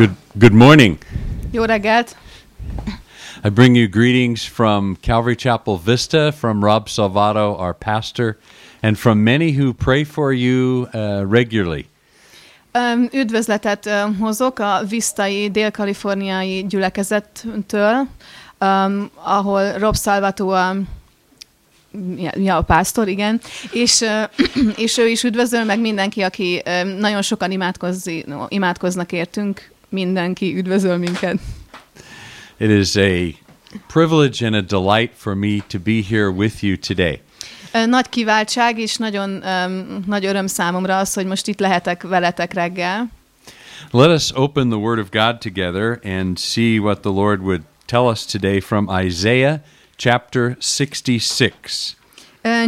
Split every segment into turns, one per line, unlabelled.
Good, good morning.
Jó reggelt!
I bring you greetings from Calvary Chapel Vista, from Rob Salvato, our pastor, and from many who pray for you uh, regularly.
Öm, Üdvözletet ö, hozok a Visztai dél-kaliforniai gyülekezettől, öm, ahol Rob Salvato a, ja, ja, a pásztor, igen, és, ö, uh, és ő is üdvözöl, meg mindenki, aki ö, nagyon sokan imádkozzi, no, imádkoznak értünk, mindenki üdvözöl minket.
It is a privilege and a delight for me to be here with you today.
Nagy kiváltság és nagyon öm, nagy öröm számomra az, hogy most itt lehetek veletek reggel.
Let us open the Word of God together and see what the Lord would tell us today from Isaiah chapter 66.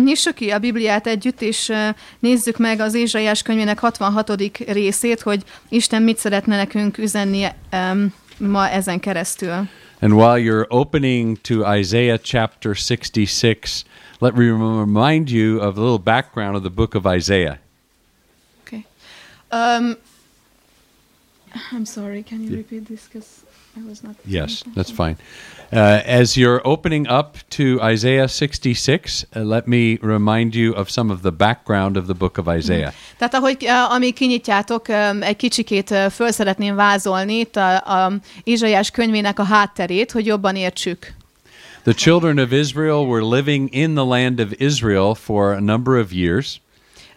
Nyissuk ki a Bibliát együtt, és nézzük meg az Ézsaiás könyvének 66. részét, hogy Isten mit szeretne nekünk üzenni ma ezen keresztül.
And while you're opening to Isaiah chapter 66, let me remind you of a little background of the book of Isaiah.
Okay. Um, I'm sorry, can you repeat this? Because I was not.
Yes, that's fine. Uh, as you're opening up to Isaiah 66, uh, let me remind you of some of the background of the book of Isaiah.
Tehát ahogy uh, amíg kinyitjátok, um, egy kicsikét uh, föl szeretném vázolni itt a, a Ézsaiás könyvének a hátterét, hogy jobban értsük.
The children of Israel were living in the land of Israel for a number of years.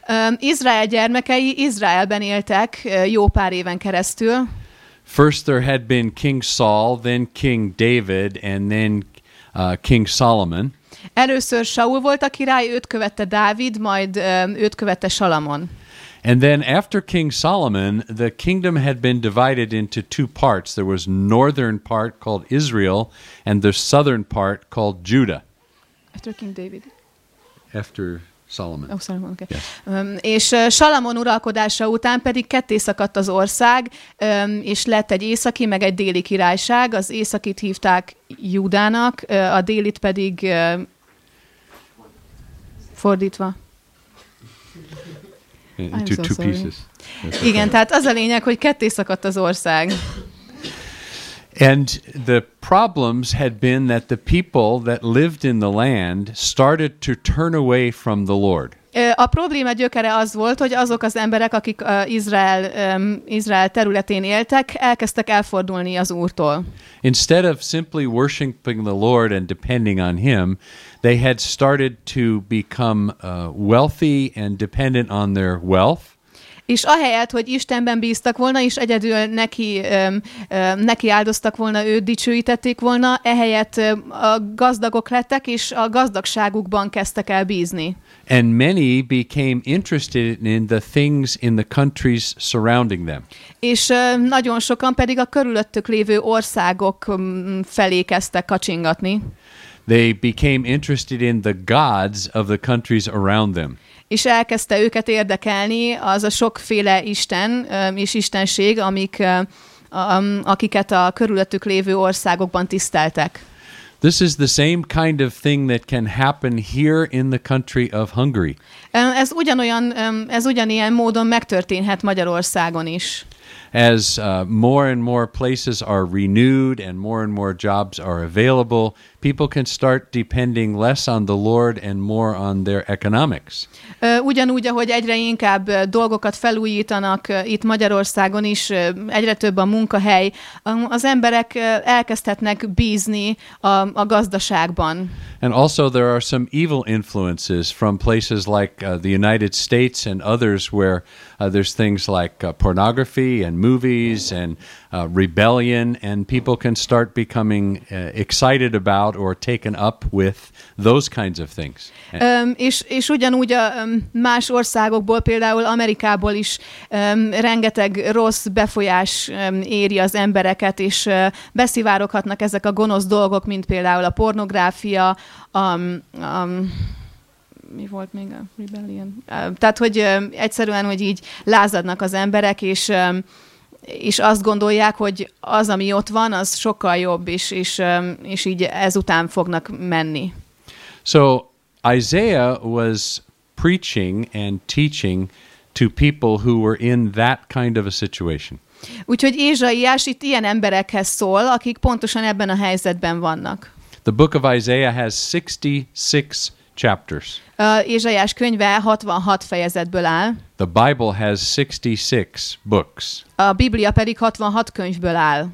Um, Izrael gyermekei Izraelben éltek uh, jó pár éven keresztül.
First, there had been King Saul, then King David, and then uh, King Solomon.
Először Saul volt a király, őt követte Dávid, majd um, őt követte Salamon.
And then after King Solomon, the kingdom had been divided into two parts. There was northern part called Israel and the southern part called Judah.
After King David.
After Solomon.
Oh, Solomon, okay.
Yes.
Um, és Salamon uralkodása után pedig ketté szakadt az ország, um, és lett egy északi, meg egy déli királyság. Az északit hívták Judának, a délit pedig uh, fordítva.
Into
so
two
sorry.
pieces.
Igen, tehát az a lényeg, hogy ketté szakadt az ország.
And the problems had been that the people that lived in the land started to turn away from the Lord.
A probléma gyökere az volt, hogy azok az emberek, akik uh, Izrael, um, Izrael területén éltek, elkezdtek elfordulni az Úrtól.
Instead of simply worshiping the Lord and depending on Him, they had started to become uh, wealthy and dependent on their wealth.
És ahelyett, hogy Istenben bíztak volna, és egyedül neki, öm, öm, neki áldoztak volna, őt dicsőítették volna, ehelyett öm, a gazdagok lettek, és a gazdagságukban kezdtek el bízni.
And many became interested in the things in the countries surrounding them.
És öm, nagyon sokan pedig a körülöttük lévő országok öm, felé kezdtek kacsingatni,
They became interested in the gods of the countries around them.
És elkezdte őket érdekelni az a sokféle isten és istenség, amik, akiket a körülöttük lévő országokban tiszteltek.
This is the same kind of thing that can happen here in the country of Hungary.
Ez ugyanolyan, ez ugyanilyen módon megtörténhet Magyarországon is.
As uh, more and more places are renewed and more and more jobs are available, people can start depending less on the Lord and more on their economics.
Ugyanúgy, ahogy egyre inkább dolgokat felújítanak itt Magyarországon is, egyre több a munkahely, az emberek elkezdhetnek bízni a, a gazdaságban.
And also, there are some evil influences from places like uh, the United States and others where uh, there's things like uh, pornography and movies and uh, rebellion, and people can start becoming uh, excited about or taken up with those kinds of things.
Öm, és, és ugyanúgy a öm, más országokból, például Amerikából is öm, rengeteg rossz befolyás öm, éri az embereket, és ö, beszivároghatnak ezek a gonosz dolgok, mint például a pornográfia, a, a mi volt még a rebellion? Tehát, hogy egyszerűen, hogy így lázadnak az emberek, és és azt gondolják, hogy az, ami ott van, az sokkal jobb, és, és, és így ezután fognak menni.
So Isaiah was preaching and teaching to people who were in that kind of a situation.
Úgyhogy Ézsaiás itt ilyen emberekhez szól, akik pontosan ebben a helyzetben vannak.
The book of Isaiah has 66 chapters.
Uh, Ézsaiás könyve 66 fejezetből áll,
The Bible has 66 books.
a Biblia pedig 66 könyvből áll.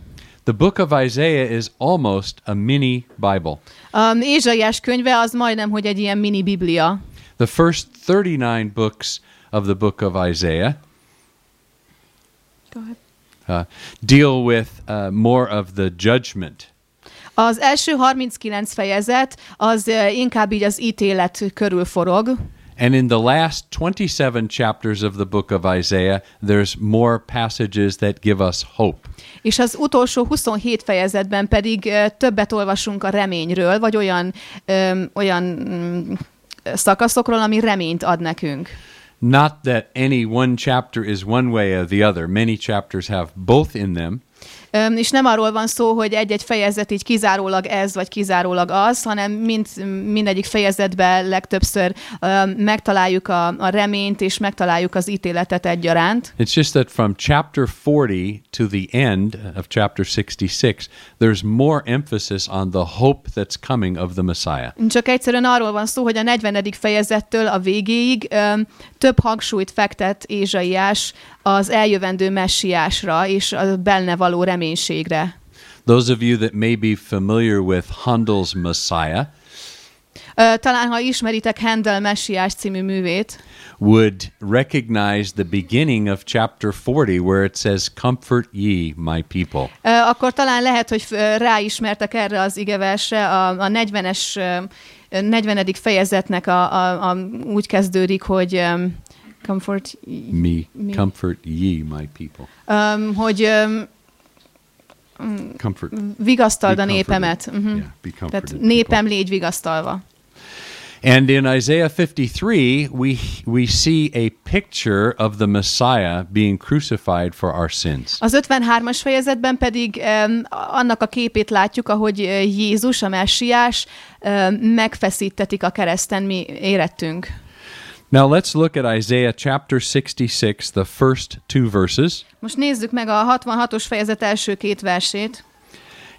The book of Isaiah is almost a mini Bible.
Um, Ézsaiás könyve az majdnem, hogy egy ilyen mini Biblia.
The first 39 books of the book of Isaiah uh, deal with uh, more of the judgment.
Az első 39 fejezet az inkább így az ítélet körül forog,
And in the last 27 chapters of the book of Isaiah, there's more passages that give us hope.
és az utolsó 27 fejezetben pedig többet olvasunk a reményről, vagy olyan, olyan um, szakaszokról, ami reményt ad nekünk.
Not that any one chapter is one way or the other. Many chapters have both in them.
És nem arról van szó, hogy egy-egy fejezet így kizárólag ez, vagy kizárólag az, hanem mind, mindegyik fejezetben legtöbbször megtaláljuk a, a reményt, és megtaláljuk az ítéletet egyaránt.
It's just that from chapter 40 to the end of chapter 66, there's more emphasis on the hope that's coming of the Messiah.
Csak egyszerűen arról van szó, hogy a 40. fejezettől a végéig öm, több hangsúlyt fektet Ézsaiás az eljövendő messiásra és a benne való reménységre.
Those of you that may be familiar with Handel's Messiah
Talán, ha ismeritek Handel Messiás című művét,
would recognize the beginning of chapter 40 where it says, Comfort ye, my people.
Akkor talán lehet, hogy ráismertek erre az igeversre, a, a 40-es, ö, 40. fejezetnek a, a, a, úgy kezdődik, hogy um, comfort,
Me,
Me.
comfort ye, my people.
um, hogy um,
Comfort.
vigasztald a népemet. Uh-huh.
Yeah, be comforted,
Tehát
people.
népem légy vigasztalva.
And in Isaiah 53, we, we see a picture of the Messiah being crucified for our sins.
Az 53-as fejezetben pedig um, annak a képét látjuk, ahogy ö, Jézus, a messiás, um, megfeszítetik a kereszten mi érettünk.
Now let's look at Isaiah chapter 66, the first two verses.
Most nézzük meg a 66-os fejezet első két versét.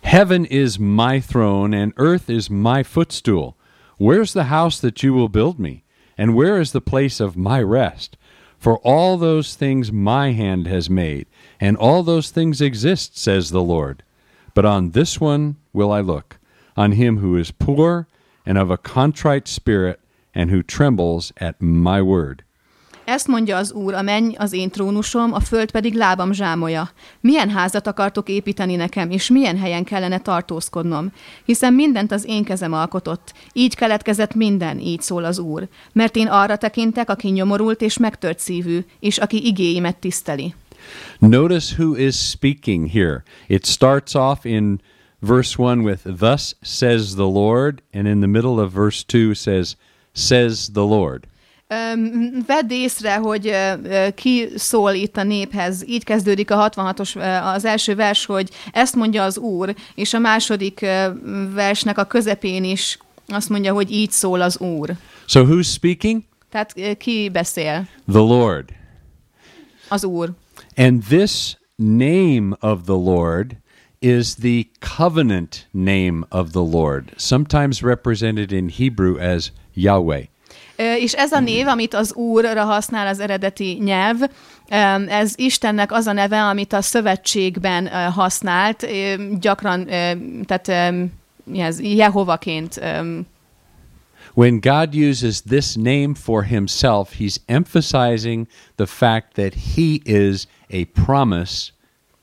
Heaven is my throne, and earth is my footstool. Where's the house that you will build me? And where is the place of my rest? For all those things my hand has made, and all those things exist, says the Lord. But on this one will I look, on him who is poor and of a contrite spirit, and who trembles at my word.
Ezt mondja az Úr, a menny az én trónusom, a föld pedig lábam zsámoja. Milyen házat akartok építeni nekem, és milyen helyen kellene tartózkodnom? Hiszen mindent az én kezem alkotott. Így keletkezett minden, így szól az Úr. Mert én arra tekintek, aki nyomorult és megtört szívű, és aki igéimet tiszteli.
Notice who is speaking here. It starts off in verse 1 with, Thus says the Lord, and in the middle of verse 2 says, Says the Lord.
Vedd észre, hogy ki szól itt a néphez. Így kezdődik a 66-os, az első vers, hogy ezt mondja az Úr, és a második versnek a közepén is azt mondja, hogy így szól az Úr.
So who's speaking?
Tehát ki beszél?
The Lord.
Az Úr.
And this name of the Lord is the covenant name of the Lord, sometimes represented in Hebrew as Yahweh.
És ez a név, amit az Úrra használ az eredeti nyelv, ez Istennek az a neve, amit a szövetségben használt, gyakran, tehát ez, Jehovaként
When God uses this name for himself, he's emphasizing the fact that he is a promise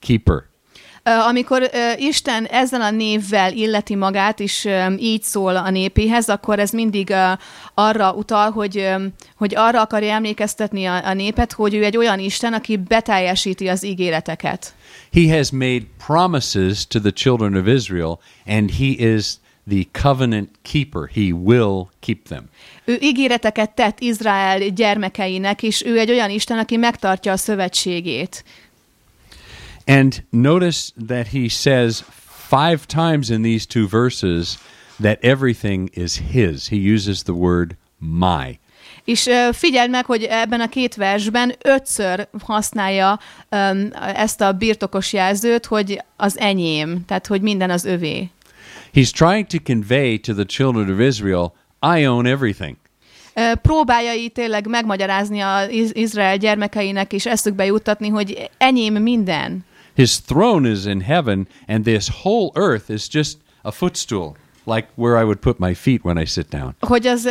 keeper.
Amikor Isten ezzel a névvel illeti magát, és így szól a népéhez, akkor ez mindig arra utal, hogy, hogy arra akarja emlékeztetni a, a népet, hogy ő egy olyan Isten, aki beteljesíti az ígéreteket.
He has made promises to the children of Israel, and he is the covenant keeper. He will keep them.
Ő ígéreteket tett Izrael gyermekeinek, és ő egy olyan Isten, aki megtartja a szövetségét.
And notice that he says five times in these two verses that everything is his. He uses the word my.
És figyeld meg, hogy ebben a két versben ötször használja öm, ezt a birtokos jelzőt, hogy az enyém, tehát hogy minden az övé.
He's trying to convey to the children of Israel, I own everything.
Ö, Próbálja így tényleg megmagyarázni az Izrael gyermekeinek és eszükbe juttatni, hogy enyém minden.
His throne is in heaven, and this whole earth is just a footstool, like where I would put my feet when I sit down.
hogy az,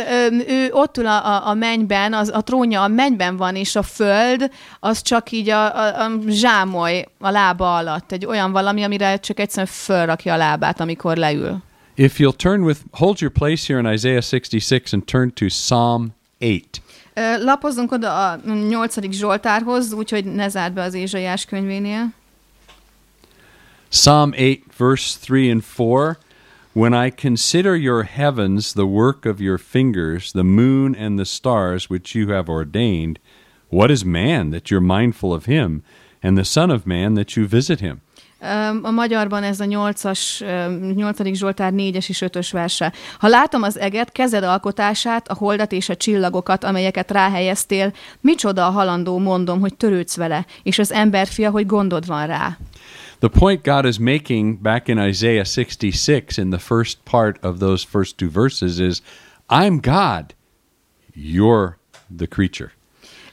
ő ott ül a, a, mennyben, az, a trónja a mennyben van, és a föld az csak így a, a, a zsámoly a lába alatt. Egy olyan valami, amire csak egyszerűen fölrakja a lábát, amikor leül.
If you'll turn with, hold your place here in Isaiah 66 and turn to Psalm 8.
Ö, Lapozzunk oda a nyolcadik Zsoltárhoz, úgyhogy ne zárd be az Ézsaiás könyvénél.
Psalm 8, verse 3 and 4. When I consider your heavens, the work of your fingers, the moon and the stars which you have ordained, what is man that you're mindful of him, and the Son of Man that you visit him?
A magyarban ez a nyolcas, öm, nyolcadik Zsoltár négyes és ötös verse. Ha látom az eget, kezed alkotását, a holdat és a csillagokat, amelyeket ráhelyeztél, micsoda a halandó, mondom, hogy törődsz vele, és az emberfia, hogy gondod van rá.
The point God is making back in Isaiah 66 in the first part of those first two verses is I'm God, you're the creature.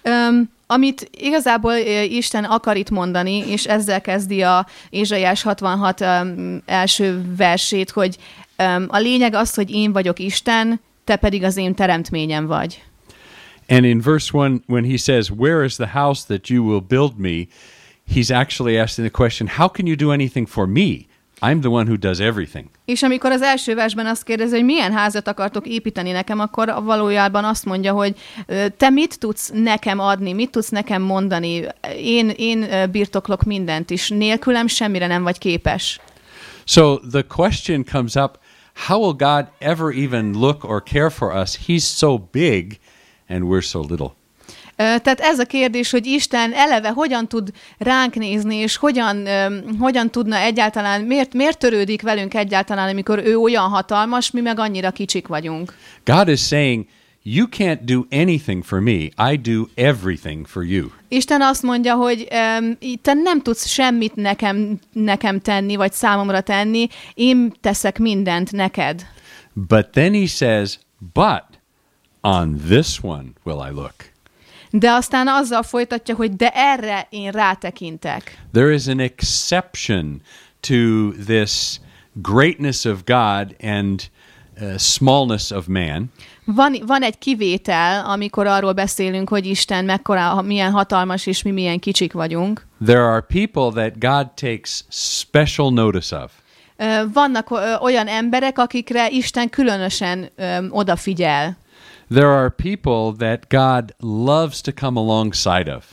Öm, amit igazából Isten akar itt mondani, és ezzel kezdi a Ézsaiás 66 öm, első versét, hogy öm, a lényeg az, hogy én vagyok Isten, te pedig az én teremtményem vagy.
And in verse 1, when he says, Where is the house that you will build me? He's actually asking the question, How can you do anything for me? I'm the one who does everything.
És amikor az első versben azt kérdezi, hogy milyen házat akartok építeni nekem, akkor valójában azt mondja, hogy te mit tudsz nekem adni, mit tudsz nekem mondani, én, én birtoklok mindent is, nélkülem semmire nem vagy képes.
So the question comes up how will God ever even look or care for us? He's so big and we're so little.
Tehát ez a kérdés, hogy Isten eleve hogyan tud ránk nézni, és hogyan, hogyan tudna egyáltalán, miért, miért törődik velünk egyáltalán, amikor ő olyan hatalmas, mi meg annyira kicsik vagyunk.
God is saying, You can't do anything for me. I do everything for you.
Isten azt mondja, hogy um, te nem tudsz semmit nekem, nekem tenni, vagy számomra tenni, én teszek mindent neked.
But then he says, But on this one will I look.
De aztán azzal folytatja, hogy de erre én rátekintek.
There is an exception to this greatness of God and uh, smallness of man.
Van, van egy kivétel, amikor arról beszélünk, hogy Isten mekkora, milyen hatalmas, és mi milyen kicsik vagyunk.
There are people that God takes special notice of.
Vannak olyan emberek, akikre Isten különösen odafigyel.
There are people that God loves to come alongside of.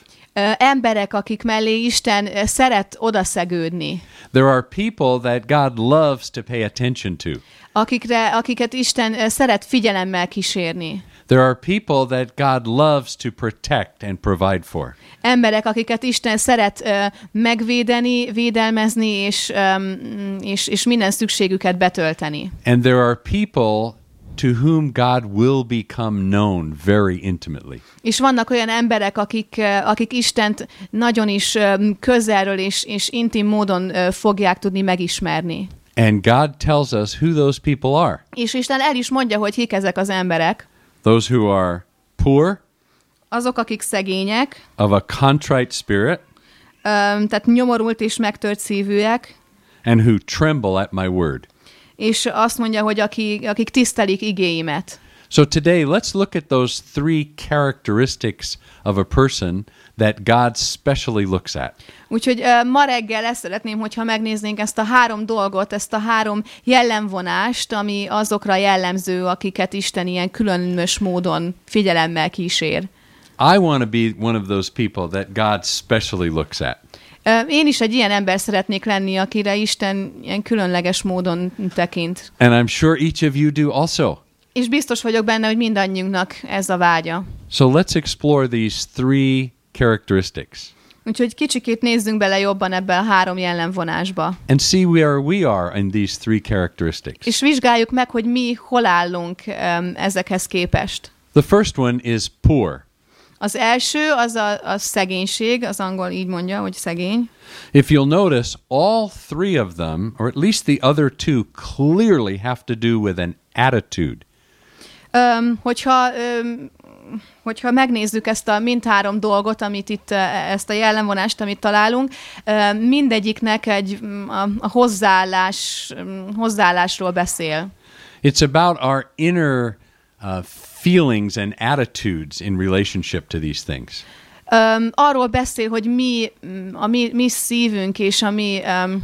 Emberek, akik mellé Isten szeret odaszegődni.
There are people that God loves to pay attention to.
akikre, akiket Isten szeret figyelemmel kísérni.
There are people that God loves to protect and provide for.
Emberek, akiket Isten szeret ö, megvédeni, védelmezni, és, öm, és, és minden szükségüket betölteni.
And there are people to whom God will become known very intimately.
És vannak olyan emberek, akik, akik Istent nagyon is közelről és, és intim módon fogják tudni megismerni.
And God tells us who those people are.
És Isten el is mondja, hogy kik ezek az emberek.
Those who are poor,
Azok, akik szegények,
of a contrite spirit,
öm, tehát nyomorult és megtört szívűek,
and who tremble at my word.
És azt mondja, hogy akik, akik tisztelik igéimet.
So today, let's look at those three characteristics of a person that God specially looks at.
Úgyhogy ö, ma reggel ezt szeretném, hogyha megnéznénk ezt a három dolgot, ezt a három jellemvonást, ami azokra jellemző, akiket Isten ilyen különös módon figyelemmel kísér.
I want to be one of those people that God specially looks at.
Én is egy ilyen ember szeretnék lenni, akire Isten ilyen különleges módon tekint.
And I'm sure each of you do also.
És biztos vagyok benne, hogy mindannyiunknak ez a vágya.
So let's explore these three characteristics
Úgyhogy kicsikét nézzünk bele jobban ebbe a három jellemvonásba.
and see where we are in these three characteristics.
És vizsgáljuk meg, hogy mi hol állunk öm, ezekhez képest.
The first one is poor.
Az első az a, a szegénység, az angol így mondja, hogy szegény.
If you'll notice, all three of them, or at least the other two, clearly have to do with an attitude.
Öm, hogyha, öm, hogyha megnézzük ezt a mindhárom dolgot, amit itt, ezt a jellemvonást, amit találunk, mindegyiknek egy mm, a, a hozzáállás, mm, hozzáállásról beszél.
It's about our inner uh, feelings and attitudes in relationship to these things.
Öm, arról beszél, hogy mi, mm, a mi, mi szívünk és a mi, öm,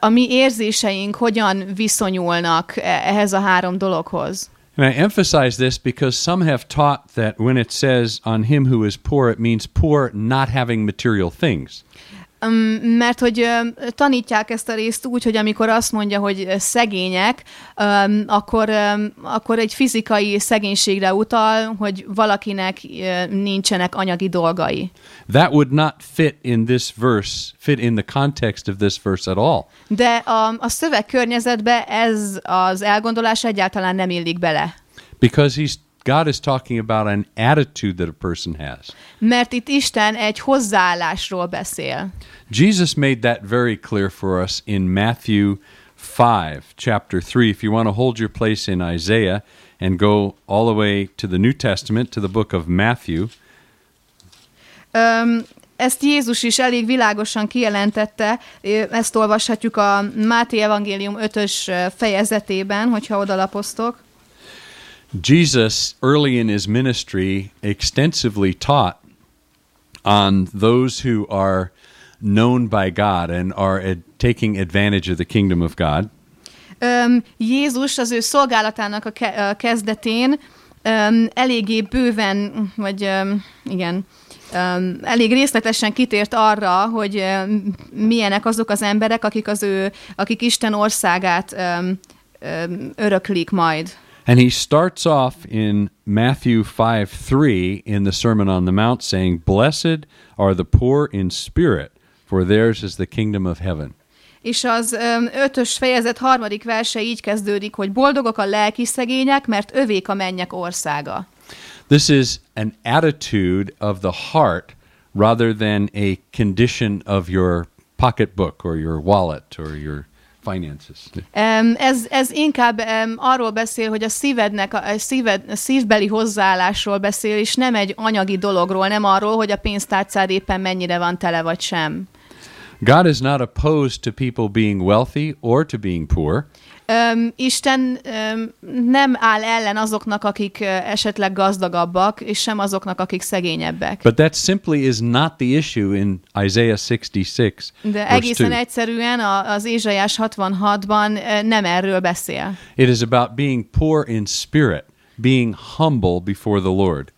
a mi érzéseink hogyan viszonyulnak ehhez a három dologhoz.
And I emphasize this because some have taught that when it says on him who is poor, it means poor not having material things.
Mert hogy tanítják ezt a részt úgy, hogy amikor azt mondja, hogy szegények, akkor, akkor egy fizikai szegénységre utal, hogy valakinek nincsenek anyagi dolgai.
That would not fit in this verse, fit in the context of this verse at all.
De a, a szöveg környezetbe ez az elgondolás egyáltalán nem illik bele.
Because he's God is talking about an attitude that a person has.
Mert itt Isten egy hozzáállásról beszél.
Jesus made that very clear for us in Matthew 5, chapter 3. If you want to hold your place in Isaiah and go all the way to the New Testament, to the book of Matthew,
Öm, ezt Jézus is elég világosan kijelentette, ezt olvashatjuk a Máté Evangélium 5-ös fejezetében, hogyha odalapoztok.
Jesus, early in his ministry, extensively taught on those who are known by God and are ad- taking advantage of the kingdom of God.
Öm, Jézus az ő szolgálatának a, ke- a kezdetén öm, eléggé bőven, vagy öm, igen, öm, elég részletesen kitért arra, hogy öm, milyenek azok az emberek, akik az ő, akik Isten országát öm, öm, öröklik majd.
And he starts off in Matthew 5 3 in the Sermon on the Mount saying, Blessed are the poor in spirit, for theirs is the kingdom of heaven.
És az öm, ötös fejezet harmadik verse így kezdődik, hogy boldogok a lelki szegények, mert övék a mennyek országa.
This is an attitude of the heart rather than a condition of your pocketbook or your wallet or your finances.
Em, Ez, ez inkább em, arról beszél, hogy a szívednek, a szíved, a szívbeli hozzáállásról beszél, és nem egy anyagi dologról, nem arról, hogy a pénztárcád éppen mennyire van tele vagy sem.
God is not opposed to people being wealthy or to being poor.
Öm, Isten öm, nem áll ellen azoknak, akik ö, esetleg gazdagabbak, és sem azoknak, akik szegényebbek.
But that simply is not the issue in Isaiah 66,
De egészen
2.
egyszerűen a, az Ézsaiás 66-ban ö, nem erről beszél.
It is about being poor in spirit, being humble before the Lord.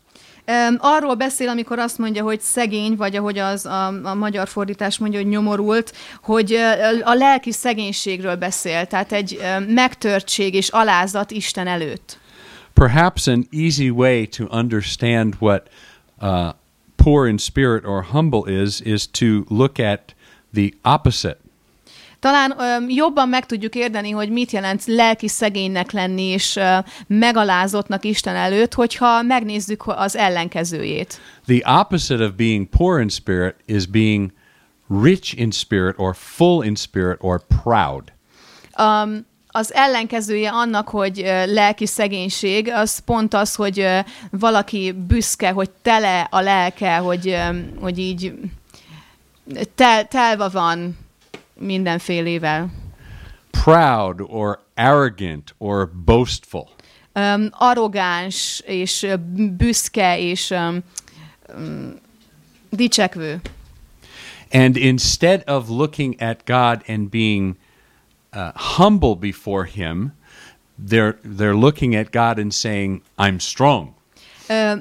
Arról beszél, amikor azt mondja, hogy szegény, vagy ahogy az a, a magyar fordítás mondja, hogy nyomorult, hogy a lelki szegénységről beszél, tehát egy megtörtség és alázat Isten előtt.
Perhaps an easy way to understand what uh, poor in spirit or humble is, is to look at the opposite.
Talán ö, jobban meg tudjuk érdeni, hogy mit jelent lelki szegénynek lenni, és ö, megalázottnak Isten előtt, hogyha megnézzük az ellenkezőjét.
The opposite of being poor in spirit is being rich in spirit or full in spirit or proud.
um, az ellenkezője annak, hogy lelki szegénység, az pont az, hogy valaki büszke, hogy tele a lelke, hogy, hogy így tel, telva van mindenfélével.
Proud or arrogant or boastful.
Um, arrogáns és büszke és um, um, dicsekvő.
And instead of looking at God and being uh, humble before Him, they're, they're looking at God and saying, I'm strong.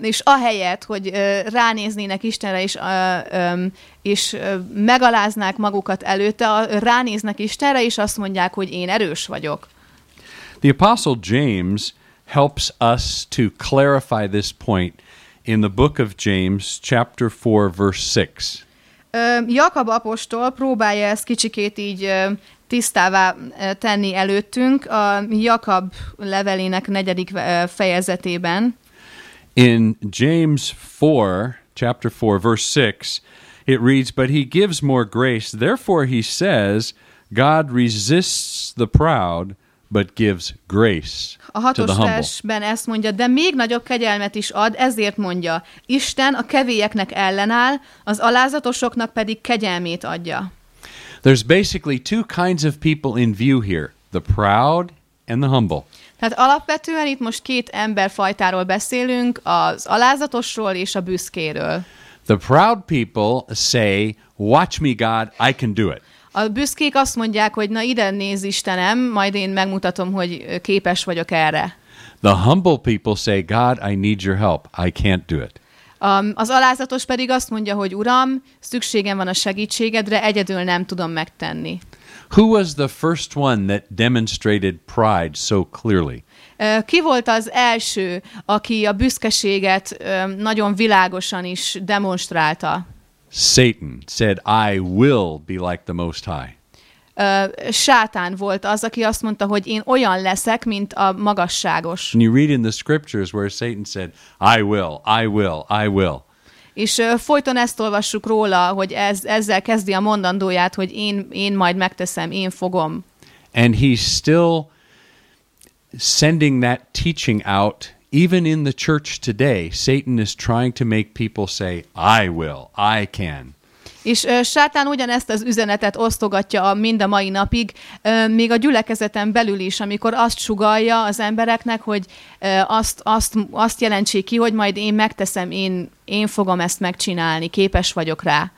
És ahelyett, hogy ránéznének Istenre, és, és megaláznák magukat előtte, ránéznek Istenre, és azt mondják, hogy én erős vagyok.
The Apostle James helps us to clarify this point in the book of James, chapter 4, verse 6.
Ö, Jakab apostol próbálja ezt kicsikét így tisztává tenni előttünk a Jakab levelének negyedik fejezetében.
In James 4, chapter 4, verse 6, it reads, But he gives more grace. Therefore, he says, God resists the proud, but gives grace
A hatos versben ezt mondja, de még nagyobb kegyelmet is ad, ezért mondja, Isten a kevélyeknek ellenáll, az alázatosoknak pedig kegyelmét adja.
There's basically two kinds of people in view here the proud and the humble.
Tehát alapvetően itt most két emberfajtáról beszélünk, az alázatosról és a büszkéről.
The proud people say, Watch me, God, I can do it.
A büszkék azt mondják, hogy na ide néz Istenem, majd én megmutatom, hogy képes vagyok erre.
The humble people say, God, I need your help. I can't do it.
Um, az alázatos pedig azt mondja, hogy Uram, szükségem van a segítségedre, egyedül nem tudom megtenni.
Who was the first one that demonstrated pride so clearly?
Ki volt az első, aki a büszkeséget nagyon világosan is demonstrálta?
Satan said, I will be like the Most High.
Ö, Sátán volt az, aki azt mondta, hogy én olyan leszek, mint a magasságos.
And you read in the scriptures where Satan said, I will, I will, I will.
És folyton ezt olvassuk róla, hogy ez, ezzel kezdi a mondandóját, hogy én, én majd megteszem, én fogom.
And he's still sending that teaching out. Even in the church today, Satan is trying to make people say, I will, I can.
És Sátán ugyanezt az üzenetet osztogatja a, mind a mai napig, még a gyülekezeten belül is, amikor azt sugalja az embereknek, hogy azt, azt, azt jelentsék ki, hogy majd én megteszem, én, én fogom ezt megcsinálni, képes vagyok rá.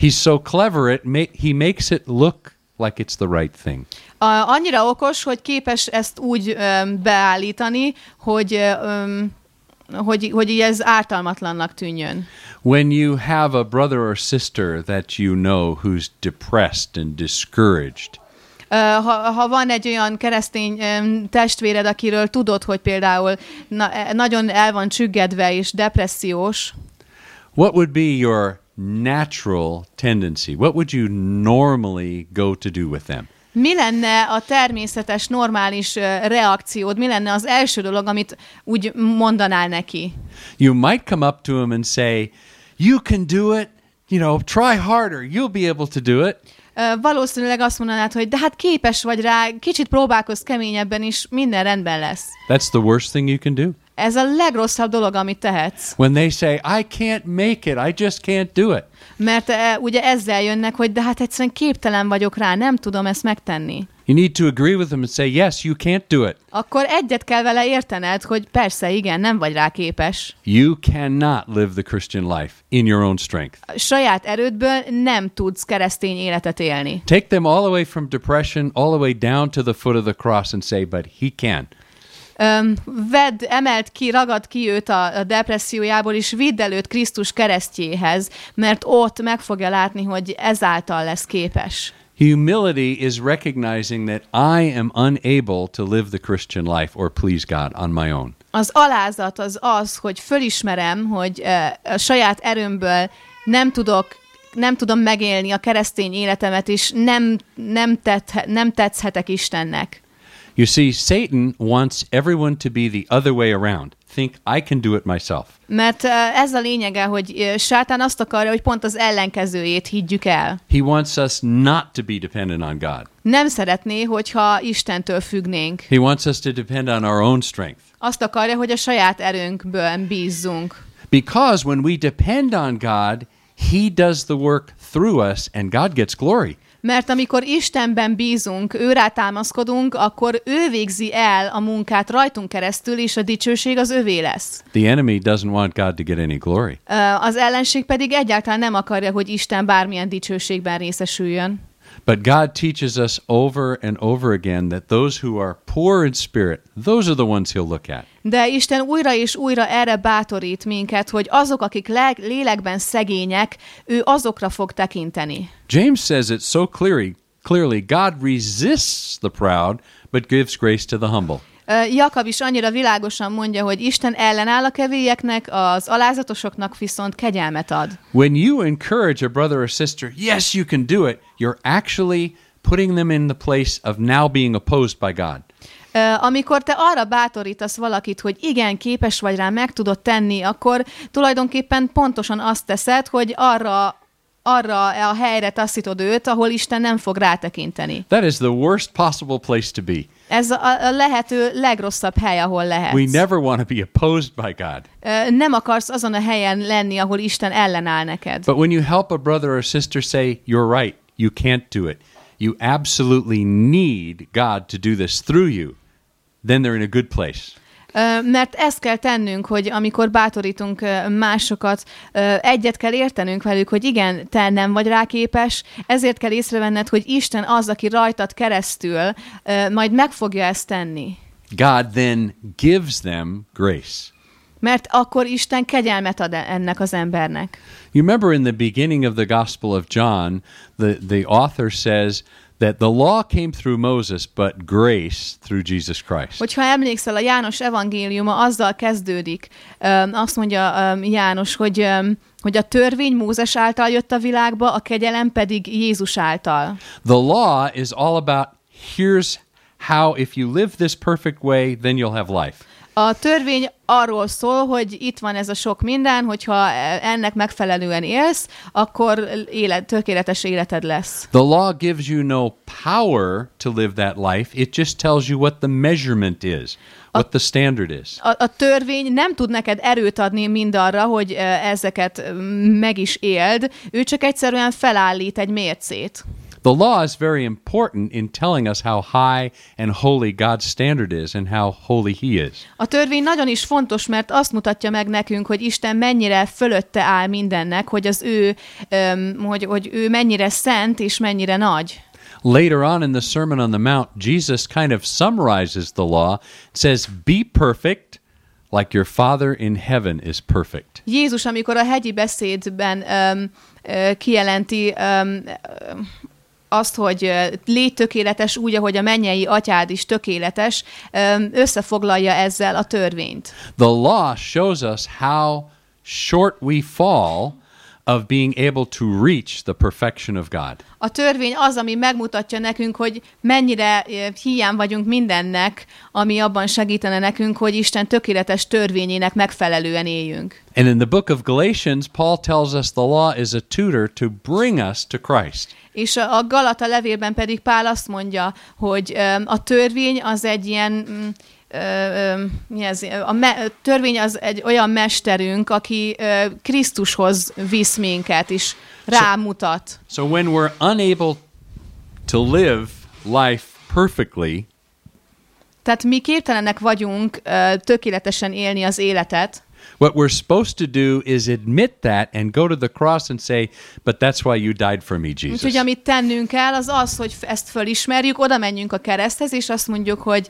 He's so clever, it ma- he makes it look like it's the right thing.
A, annyira okos, hogy képes ezt úgy ö, beállítani, hogy, öm, hogy, hogy ez ártalmatlannak tűnjön.
When you have a brother or sister that you know who's depressed and discouraged,
Ha, ha van egy olyan keresztény testvéred, akiről tudod, hogy például na, e- nagyon el van csüggedve és depressziós,
what would be your natural tendency? What would you normally go to do with them?
Mi lenne a természetes, normális reakciód, mi lenne az első dolog, amit úgy mondanál neki?
You might come up to him and say, You can do it. You know, try harder. You'll be able to do it.
Valószínűleg azt mondanád, hogy de hát képes vagy rá, kicsit próbálkozz keményebben is, minden rendben lesz.
That's the worst thing you can do.
Ez a legrosszabb dolog, amit tehetsz.
When they say, I can't make it, I just can't do it.
Mert e, ugye ezzel jönnek, hogy de hát egyszerűen képtelen vagyok rá, nem tudom ezt megtenni.
You need to agree with them and say, Yes, you can't do it.
Akkor egyet kell vele értened, hogy persze, igen, nem vagy rá képes.
You cannot live the Christian life in your own strength.
Saját erődből nem tudsz keresztény életet élni.
Take them all the way from depression, all the way down to the foot of the cross and say, But he can.
Öm, vedd, emelt ki, ragad ki őt a, a depressziójából, és vidd el őt Krisztus keresztjéhez, mert ott meg fogja látni, hogy ezáltal lesz képes.
Humility is recognizing that I am unable to live the Christian life or please God on my own.
Az alázat az az, hogy fölismerem, hogy ö, a saját erőmből nem tudok nem tudom megélni a keresztény életemet, és nem, nem, tethe, nem tetszhetek Istennek.
You see, Satan wants everyone to be the other way around. Think, I can do it myself.
Mert ö, ez a lényege, hogy ö, sátán azt akarja, hogy pont az ellenkezőjét higgyük el.
He wants us not to be dependent on God.
Nem szeretné, hogyha Istentől függnénk.
He wants us to depend on our own strength.
Azt akarja, hogy a saját erőnkből bízzunk.
Because when we depend on God, He does the work through us and God gets glory.
Mert amikor Istenben bízunk, őrá támaszkodunk, akkor ő végzi el a munkát rajtunk keresztül, és a dicsőség az övé lesz.
The enemy doesn't want God to get any glory.
Az ellenség pedig egyáltalán nem akarja, hogy Isten bármilyen dicsőségben részesüljön.
But God teaches us over and over again that those who are poor in spirit, those are the ones He'll look at.
De Isten újra és újra erre bátorít minket, hogy azok, akik leg- lélekben szegények, ő azokra fog tekinteni.
James says it so clearly, clearly God resists the proud, but gives grace to the humble.
Jakab is annyira világosan mondja, hogy Isten ellenáll a kevélyeknek, az alázatosoknak viszont kegyelmet ad.
When you encourage a brother or sister, yes, you can do it, you're actually putting them in the place of now being opposed by God.
Amikor te arra bátorítasz valakit, hogy igen, képes vagy rá, meg tudod tenni, akkor tulajdonképpen pontosan azt teszed, hogy arra arra a helyre taszítod őt, ahol Isten nem fog rátekinteni.
That is the worst possible place to be.
Ez a, a lehető legrosszabb hely, ahol lehetsz.
We never want to be opposed by God.
Nem akarsz azon a helyen lenni, ahol Isten ellenáll neked.
But when you help a brother or sister say, You're right, you can't do it, you absolutely need God to do this through you, then they're in a good place.
Mert ezt kell tennünk, hogy amikor bátorítunk másokat, egyet kell értenünk velük, hogy igen, te nem vagy ráképes, ezért kell észrevenned, hogy Isten az, aki rajtad keresztül majd meg fogja ezt tenni.
God then gives them grace.
Mert akkor Isten kegyelmet ad ennek az embernek.
You remember in the beginning of the Gospel of John, the, the author says that the law came through Moses, but grace through Jesus Christ.
Hogyha emlékszel, a János evangéliuma azzal kezdődik, öm, azt mondja öm, János, hogy, öm, hogy a törvény Mózes által jött a világba, a kegyelem pedig Jézus által.
The law is all about here's how, if you live this perfect way, then you'll have life.
A törvény arról szól, hogy itt van ez a sok minden, hogyha ennek megfelelően élsz, akkor élet, tökéletes életed lesz.
The law gives you no power to live that life, it just tells you what the measurement is, what the standard is.
A, a törvény nem tud neked erőt adni mindarra, hogy ezeket meg is éld, ő csak egyszerűen felállít egy mércét.
The law is very important in telling us how high and holy God's standard is and how holy He is.
A törvény nagyon is fontos, mert azt mutatja meg nekünk, hogy Isten mennyire fölötte áll mindennek, hogy az ő, öm, hogy, hogy ő mennyire szent és mennyire nagy.
Later on in the Sermon on the Mount, Jesus kind of summarizes the law, says, Be perfect like your Father in heaven is perfect.
Jézus, amikor a hegyi beszédben öm, ö, kijelenti öm, ö, azt, hogy légy tökéletes úgy, ahogy a mennyei atyád is tökéletes, összefoglalja ezzel a törvényt.
The law shows us how short we fall of being able to reach the perfection of God.
A törvény az, ami megmutatja nekünk, hogy mennyire ö, hiány vagyunk mindennek, ami abban segítene nekünk, hogy Isten tökéletes törvényének megfelelően éljünk.
And in the book of Galatians, Paul tells us the law is a tutor to bring us to Christ.
És a Galata levélben pedig Pál azt mondja, hogy a törvény az egy ilyen, mm, ö, ö, mi ez, a, me, a törvény az egy olyan mesterünk, aki ö, Krisztushoz visz minket, és rámutat.
So when we're unable to live life perfectly,
Tehát mi képtelenek vagyunk ö, tökéletesen élni az életet,
what we're supposed to do is admit that and go to the cross and say, But that's why you died for me, Jesus.
Úgyhogy amit tennünk kell, az az, hogy ezt fölismerjük, oda menjünk a kereszthez, és azt mondjuk, hogy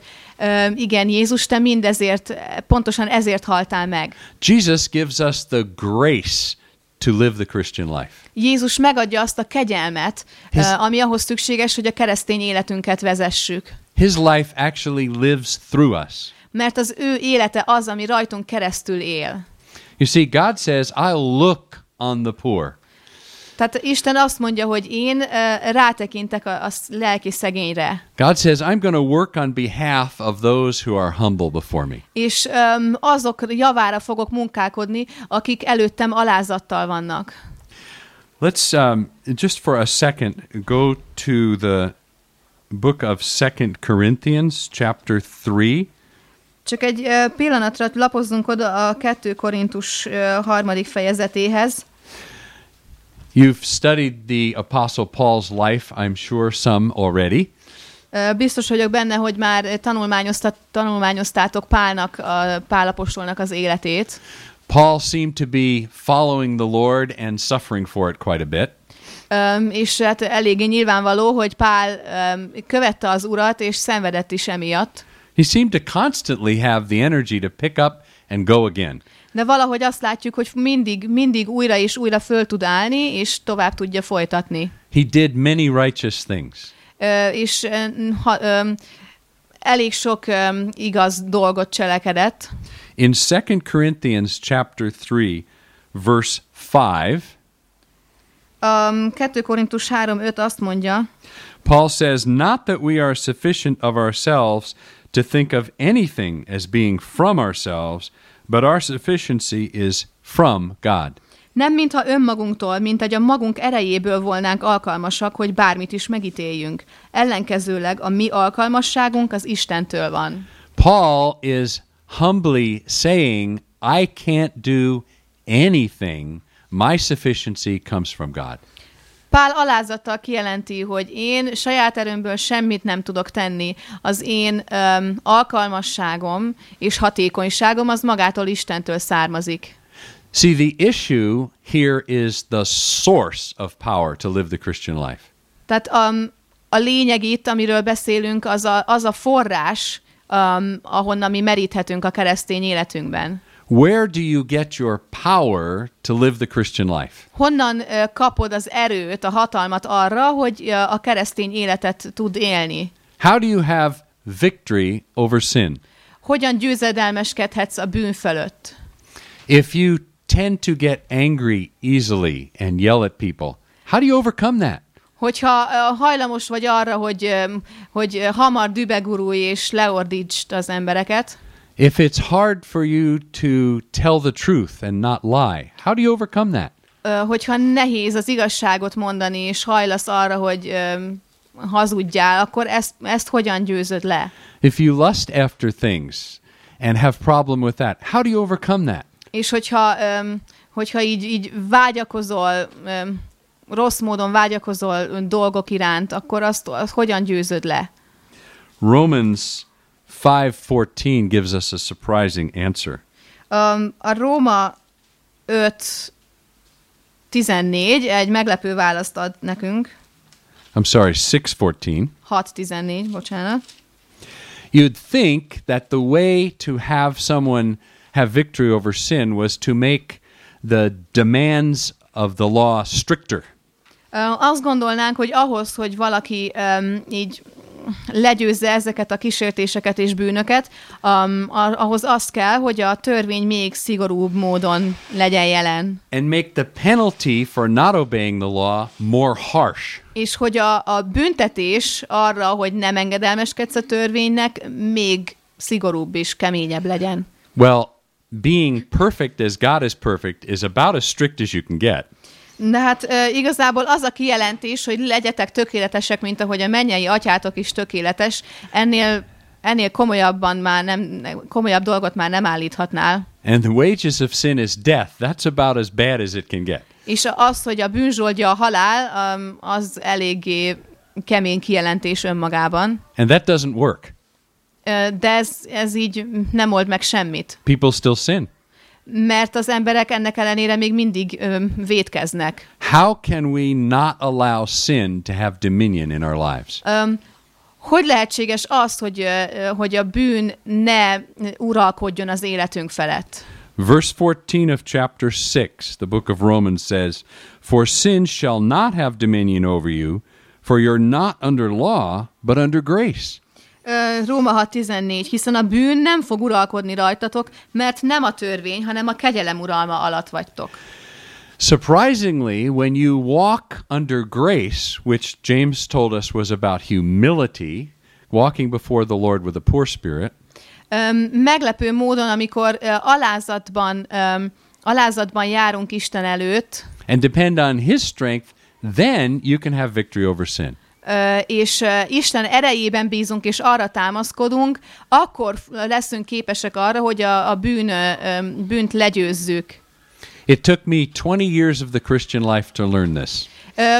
igen, Jézus, te mindezért, pontosan ezért haltál meg.
Jesus gives us the grace to live the Christian life.
Jézus megadja azt a kegyelmet,
His-
ami ahhoz szükséges, hogy a keresztény életünket vezessük.
His life actually lives through us.
Mert az ő élete az, ami rajtunk keresztül él.
You see, God says, I'll look on the poor.
Tehát Isten azt mondja, hogy én ö, rátekintek a, a lelki szegényre,
God says, I'm going to work on behalf of those who are humble before me.
és öm, azok javára fogok munkálkodni, akik előttem alázattal vannak.
Let's um, just for a second go to the book of Second Corinthians, chapter 3.
Csak egy pillanatra lapozzunk oda a 2 Korintus harmadik fejezetéhez.
You've studied the Apostle Paul's life, I'm sure some already.
Biztos vagyok benne, hogy már tanulmányoztat, tanulmányoztátok Pálnak, a Pálapostolnak az életét.
Paul seemed to be following the Lord and suffering for it quite a bit.
Öm, és hát eléggé nyilvánvaló, hogy Pál öm, követte az urat, és szenvedett is emiatt.
He seemed to constantly have the energy to pick up and go again.
De valahogy azt látjuk, hogy mindig, mindig újra és újra föl tud állni, és tovább tudja folytatni.
He did many righteous things.
Ö, és ö, ha, ö, elég sok ö, igaz dolgot cselekedett.
In 2 Corinthians chapter 3, verse 5,
A 2 Korintus 3.5 azt mondja,
Paul says, Not that we are sufficient of ourselves to think of anything as being from ourselves, but our sufficiency is from God.
Nem mintha önmagunktól, mint egy a magunk erejéből volnánk alkalmasak, hogy bármit is megítéljünk. Ellenkezőleg a mi alkalmasságunk az Istentől van.
Paul is humbly saying, I can't do anything. My sufficiency comes from God.
Pál alázattal kijelenti, hogy én saját erőmből semmit nem tudok tenni. Az én um, alkalmasságom és hatékonyságom az magától Istentől származik.
See, the issue here is the source of power to live the Christian life.
Tehát um, a lényeg itt, amiről beszélünk, az a, az a forrás, um, ahonnan mi meríthetünk a keresztény életünkben.
Where do you get your power to live the Christian life?
Honnan uh, kapod az erőt, a hatalmat arra, hogy uh, a keresztény életet tud élni?
How do you have victory over sin?
Hogyan győzedelmeskedhetsz a bűn fölött?
If you tend to get angry easily and yell at people, how do you overcome that?
Hogyha uh, hajlamos vagy arra, hogy, um, hogy hamar dübegurulj és leordítsd az embereket,
If it's hard for you to tell the truth and not lie, how do you overcome that?
hogyha nehéz az igazságot mondani, és hajlasz arra, hogy hazudjál, akkor ezt, ezt hogyan győzöd le?
If you lust after things and have problem with that, how do you overcome that?
És hogyha, um, hogyha így, így vágyakozol, um, rossz módon vágyakozol dolgok iránt, akkor azt, azt hogyan győzöd le?
Romans 5:14 gives us a surprising answer.
Um, a Róma 5 14 egy meglepő választ ad nekünk.
I'm sorry, 6:14.
6-14, bocsánat.
You'd think that the way to have someone have victory over sin was to make the demands of the law stricter.
Ö, Azt gondolnánk, hogy ahhoz, hogy valaki um, így legyőzze ezeket a kísértéseket és bűnöket, um, ahhoz az kell, hogy a törvény még szigorúbb módon legyen jelen.
and make the penalty for not obeying the law more harsh.
És hogy a, a büntetés arra, hogy nem engedelmeskedsz a törvénynek, még szigorúbb és keményebb legyen.
Well, being perfect as God is perfect is about as strict as you can get.
De hát e, igazából az a kijelentés, hogy legyetek tökéletesek, mint ahogy a mennyei atyátok is tökéletes, ennél, ennél komolyabban már nem, komolyabb dolgot már nem állíthatnál.
And the wages of sin is death. That's about as bad as it can get.
És az, hogy a bűnzsoldja a halál, um, az eléggé kemény kijelentés önmagában.
And that doesn't work.
De ez, ez így nem old meg semmit.
People still sin.
Mert az emberek ennek ellenére még mindig ö, vétkeznek.
How can we not allow sin to have dominion in our lives?
Öm, hogy lehetséges az, hogy, hogy a bűn ne uralkodjon az életünk felett?
Verse 14 of chapter 6, the book of Romans says, For sin shall not have dominion over you, for you're not under law, but under grace.
Róma 6.14, hiszen a bűn nem fog uralkodni rajtatok, mert nem a törvény, hanem a kegyelem uralma alatt vagytok.
Surprisingly, when you walk under grace, which James told us was about humility, walking before the Lord with a poor spirit,
Öm, meglepő módon, amikor ö, alázatban, öm, alázatban járunk Isten előtt,
and depend on his strength, then you can have victory over sin.
És Isten erejében bízunk, és arra támaszkodunk, akkor leszünk képesek arra, hogy a, a bűn, bűnt legyőzzük.
It took me 20 years of the Christian life to learn this.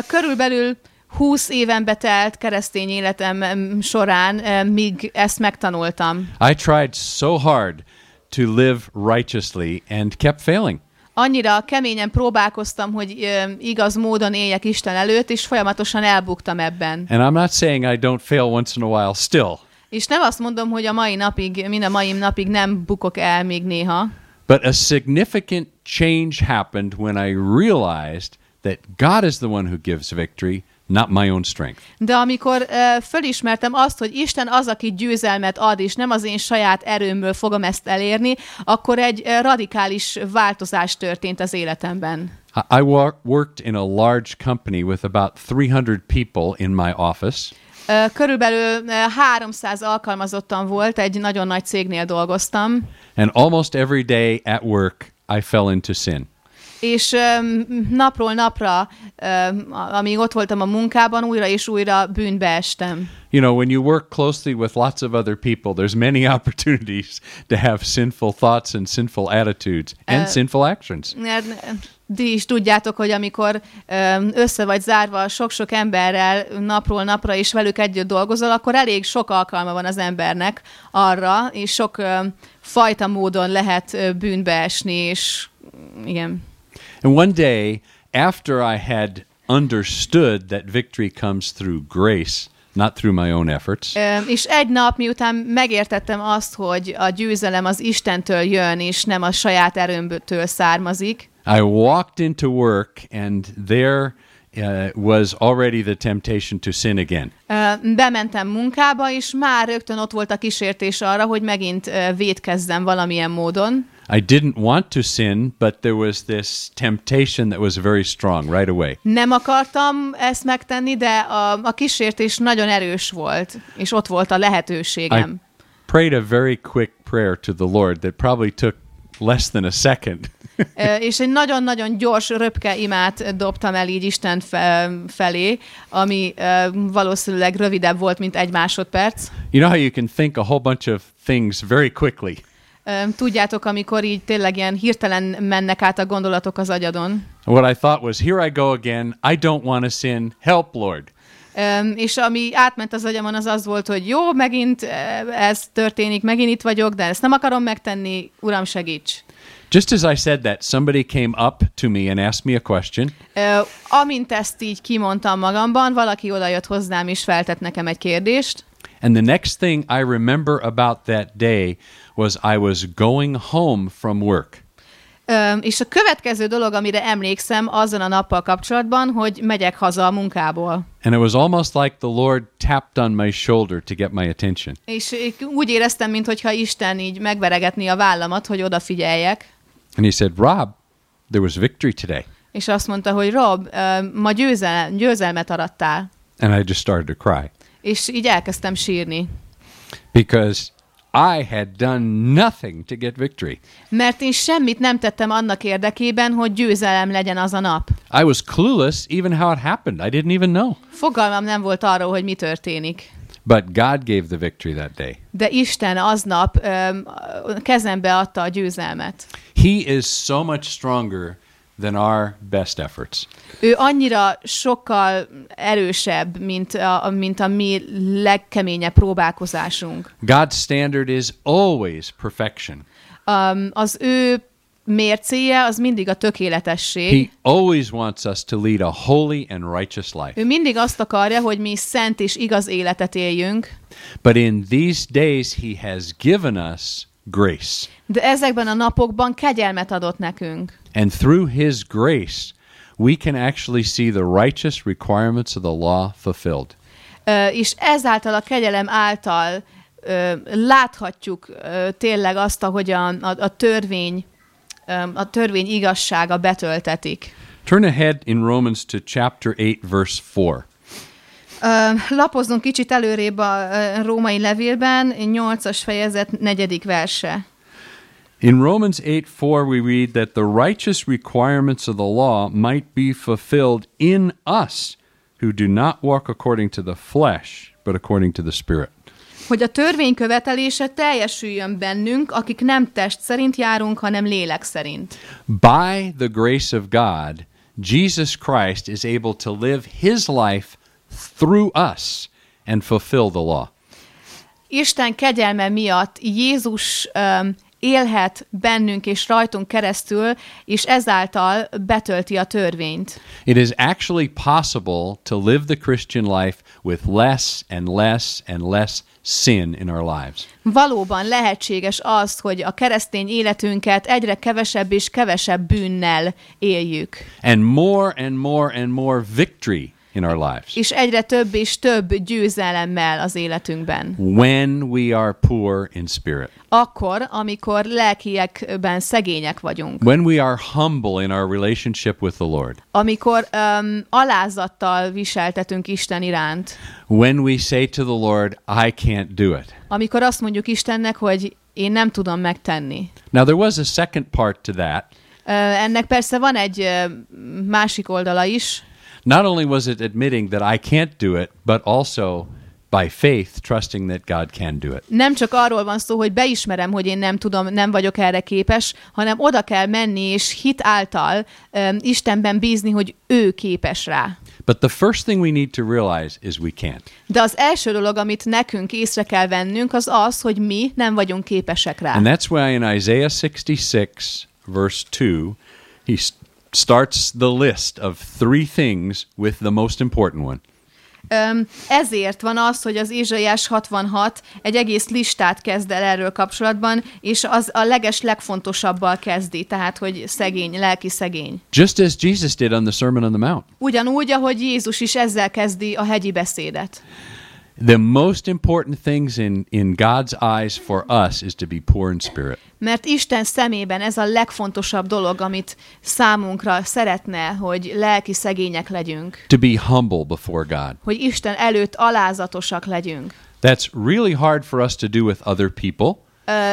Körülbelül 20 éven betelt keresztény életem során, míg ezt megtanultam.
I tried so hard to live righteously and kept failing.
Annyira keményen próbálkoztam, hogy igaz módon éljek Isten előtt, és folyamatosan elbuktam ebben.
And I'm not saying I don't fail once in a while still,
És nem azt mondom, hogy a mai napig, mind a mai napig nem bukok el még néha,
but a significant change happened when I realized that God is the one who gives victory, not my own strength.
de amikor uh, fölismertem azt, hogy Isten az, aki győzelmet ad, és nem az én saját erőmből fogom ezt elérni, akkor egy uh, radikális változás történt az életemben.
I, worked in a large company with about 300 people in my office.
Körülbelül ö, 300 alkalmazottan volt, egy nagyon nagy cégnél dolgoztam,
And almost every day at work, I fell into sin.
És napról napra, amíg ott voltam a munkában, újra és újra bűnbe estem.
You know, when you work closely with lots of other people, there's many opportunities to have sinful thoughts and sinful attitudes and sinful actions.
Ti is tudjátok, hogy amikor össze vagy zárva sok-sok emberrel napról napra, és velük együtt dolgozol, akkor elég sok alkalma van az embernek arra, és sok fajta módon lehet bűnbe esni, és igen.
And one day, after I had understood that victory comes through grace, not through my own efforts,
És egy nap, miután megértettem azt, hogy a győzelem az Istentől jön, és nem a saját erőmből származik,
I walked into work and there uh, was already the temptation to sin again.
Bementem munkába, és már rögtön ott volt a kísértés arra, hogy megint védkezzem valamilyen módon.
I didn't want to sin, but there was this temptation that was very strong right away.
Nem akartam ezt megtenni, de a, a kísértés nagyon erős volt, és ott volt a
I
lehetőségem.
I prayed a very quick prayer to the Lord that probably took less than a second.
És egy nagyon-nagyon gyors röpke imát dobtam el így Isten fe, felé, ami valószínűleg rövidebb volt, mint egy másodperc.
you know how you can think a whole bunch of things very quickly?
Tudjátok, amikor így tényleg ilyen hirtelen mennek át a gondolatok az agyadon.
What I thought was, here I go again. I don't want to sin. Help, Lord.
Öm, és ami átment az agyamon, az az volt, hogy jó, megint ez történik, megint itt vagyok, de ezt nem akarom megtenni, Uram segíts.
Just as I said that, somebody came up to me and asked me a question.
Ö, amint ezt így kimondtam magamban, valaki oda jött hozzám és feltett nekem egy kérdést,
And the next thing I remember about that day was I was going home from work.
Ö, és a következő dolog, amire emlékszem azon a nappal kapcsolatban, hogy megyek haza a munkából.
And it was almost like the Lord tapped on my shoulder to get my attention.
És úgy éreztem, mintha Isten így megveregetni a vállamat, hogy odafigyeljek.
And he said, Rob, there was victory today.
És azt mondta, hogy Rob, ö, ma győzel, győzelmet arattál.
And I just started to cry
És így elkezdtem sírni.
because I had done nothing to get victory.
Mert én semmit nem tettem annak érdekében, hogy győzelem legyen az a nap.
I was clueless even how it happened. I didn't even know.
Fogalmam nem volt arról, hogy mi történik.
But God gave the victory that day.
De Isten aznap öm, kezembe adta a győzelmet.
He is so much stronger than our best efforts.
Ő annyira sokkal erősebb, mint a, mint a mi legkeményebb próbálkozásunk.
God's standard is always perfection.
Um, az ő mércéje az mindig a tökéletesség.
He always wants us to lead a holy and righteous life.
Ő mindig azt akarja, hogy mi szent és igaz életet éljünk,
But in these days, He has given us grace.
de ezekben a napokban kegyelmet adott nekünk.
And through His grace, we can actually see the righteous requirements of the law fulfilled.
Ö, és ezáltal a kegyelem által ö, láthatjuk ö, tényleg azt, ahogy a, a, a törvény ö, a törvény igazsága betöltetik.
Turn ahead in Romans to chapter 8, verse 4.
Lapozzunk kicsit előrébb a római levélben, 8-as fejezet, negyedik verse.
In Romans 8 4, we read that the righteous requirements of the law might be fulfilled in us who do not walk according to the flesh, but according to the Spirit.
Hogy a törvény követelése teljesüljön bennünk, akik nem test szerint járunk, hanem lélek szerint.
By the grace of God, Jesus Christ is able to live his life through us and fulfill the law.
Isten kegyelme miatt Jézus öm, élhet bennünk és rajtunk keresztül, és ezáltal betölti a törvényt.
It is actually possible to live the Christian life with less and less and less sin in our lives.
Valóban lehetséges az, hogy a keresztény életünket egyre kevesebb és kevesebb bűnnel éljük.
And more and more and more victory in our lives.
és egyre több és több győzelemmel az életünkben.
When we are poor in spirit.
Akkor, amikor lelkiekben szegények vagyunk.
When we are humble in our relationship with the Lord.
Amikor um, alázattal viseltetünk Isten iránt.
When we say to the Lord, I can't do it.
Amikor azt mondjuk Istennek, hogy én nem tudom megtenni.
Now, there was a second part to that.
Ö, Ennek persze van egy ö, másik oldala is.
Not only was it admitting that I can't do it, but also by faith, trusting that God can do it.
Nem csak arról van szó, hogy beismerem, hogy én nem tudom, nem vagyok erre képes, hanem oda kell menni, és hit által um, Istenben bízni, hogy ő képes rá.
But the first thing we need to realize is we can't.
De az első dolog, amit nekünk észre kell vennünk, az az, hogy mi nem vagyunk képesek rá.
And that's why in Isaiah 66, verse 2, he starts the list of three things with the most important one.
Öm, ezért van az, hogy az Ézsaiás 66 egy egész listát kezd el erről kapcsolatban, és az a leges legfontosabbal kezdi, tehát, hogy szegény, lelki szegény.
Just as Jesus did on the Sermon on the Mount.
Ugyanúgy, ahogy Jézus is ezzel kezdi a hegyi beszédet.
The most important things in, in God's eyes for us is to be poor in spirit.
Mert Isten szemében ez a legfontosabb dolog, amit számunkra szeretne, hogy lelki szegények legyünk.
To be humble before God.
Hogy Isten előtt alázatosak legyünk.
That's really hard for us to do with other people.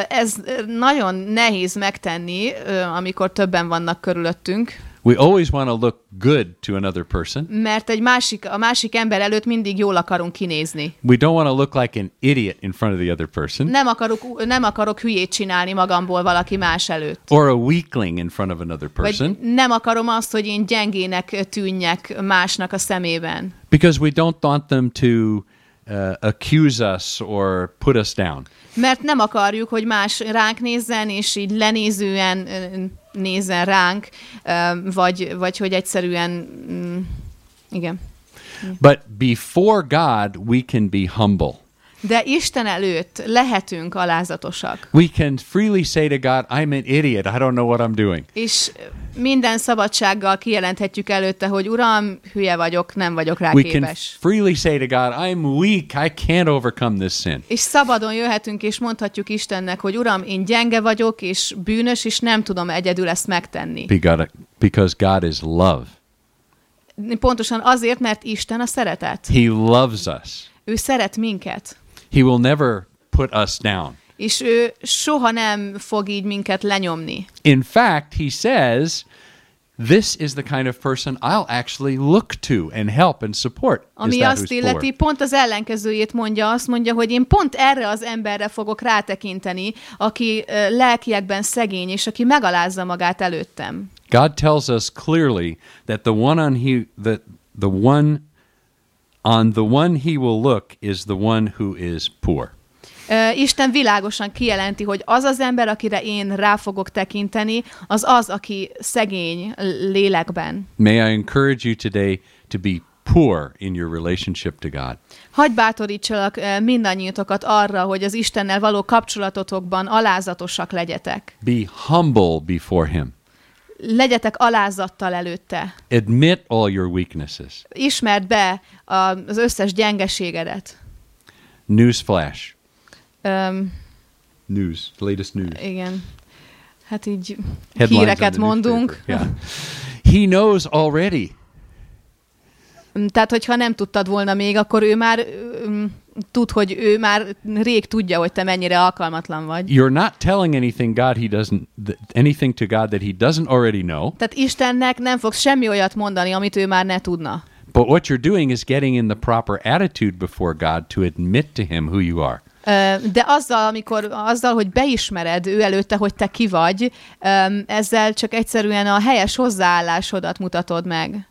Ez nagyon nehéz megtenni, amikor többen vannak körülöttünk,
We always want to look good to another person.
mert egy másik, a másik ember előtt mindig jól akarunk kinézni.
We don't want to look like an idiot in front of the other person
Nem akarok, nem akarok hülyét csinálni magamból valaki más előtt.
or a weakling in front of another person
Vagy nem akarom azt, hogy én gyengének tűnjek másnak a szemében.
because we don't want them to uh, accuse us or put us down.
Mert nem akarjuk, hogy más ránk nézzen, és így lenézően nézzen ránk, vagy, vagy hogy egyszerűen... mm, Igen.
But before God, we can be humble.
De Isten előtt lehetünk alázatosak.
We can freely say to God, I'm an idiot. I don't know what I'm doing.
És minden szabadsággal kijelenthetjük előtte, hogy Uram, hülye vagyok, nem vagyok rá
We can
képes.
freely say to God, I'm weak. I can't overcome this sin.
És szabadon jöhetünk, és mondhatjuk Istennek, hogy Uram, én gyenge vagyok, és bűnös, és nem tudom egyedül ezt megtenni.
Because because God is love.
Pontosan azért, mert Isten a szeretet.
He loves us.
Ő szeret minket.
He will never put us down.
És ő soha nem fog így minket lenyomni.
In fact, he says, This is the kind of person I'll actually look to and help and support.
Ami azt illeti,
poor?
pont az ellenkezőjét mondja, azt mondja, hogy én pont erre az emberre fogok rátekinteni, aki ö, lelkiekben szegény, és aki megalázza magát előttem.
God tells us clearly that the one on he that the one on the one he will look is the one who is poor.
Isten világosan kijelenti, hogy az az ember, akire én rá fogok tekinteni, az az, aki szegény lélekben.
May I encourage you today to be poor in your relationship to God.
Hagy bátorítsalak ö, mindannyiatokat arra, hogy az Istennel való kapcsolatotokban alázatosak legyetek.
Be humble before him.
Legyetek alázattal előtte.
Admit all your weaknesses.
Ismerd be az összes gyengeségedet.
Newsflash.
Öm,
News. Latest news.
igen. Hát így
Headlines
híreket mondunk.
Yeah. He knows already.
Tehát, hogyha nem tudtad volna még, akkor ő már tud, hogy ő már rég tudja, hogy te mennyire alkalmatlan vagy.
You're not telling anything God he doesn't th- anything to God that he doesn't already know.
Tehát Istennek nem fogsz semmi olyat mondani, amit ő már ne tudna.
But what you're doing is getting in the proper attitude before God to admit to him who you are.
De azzal, amikor, azzal, hogy beismered ő előtte, hogy te ki vagy, ezzel csak egyszerűen a helyes hozzáállásodat mutatod meg.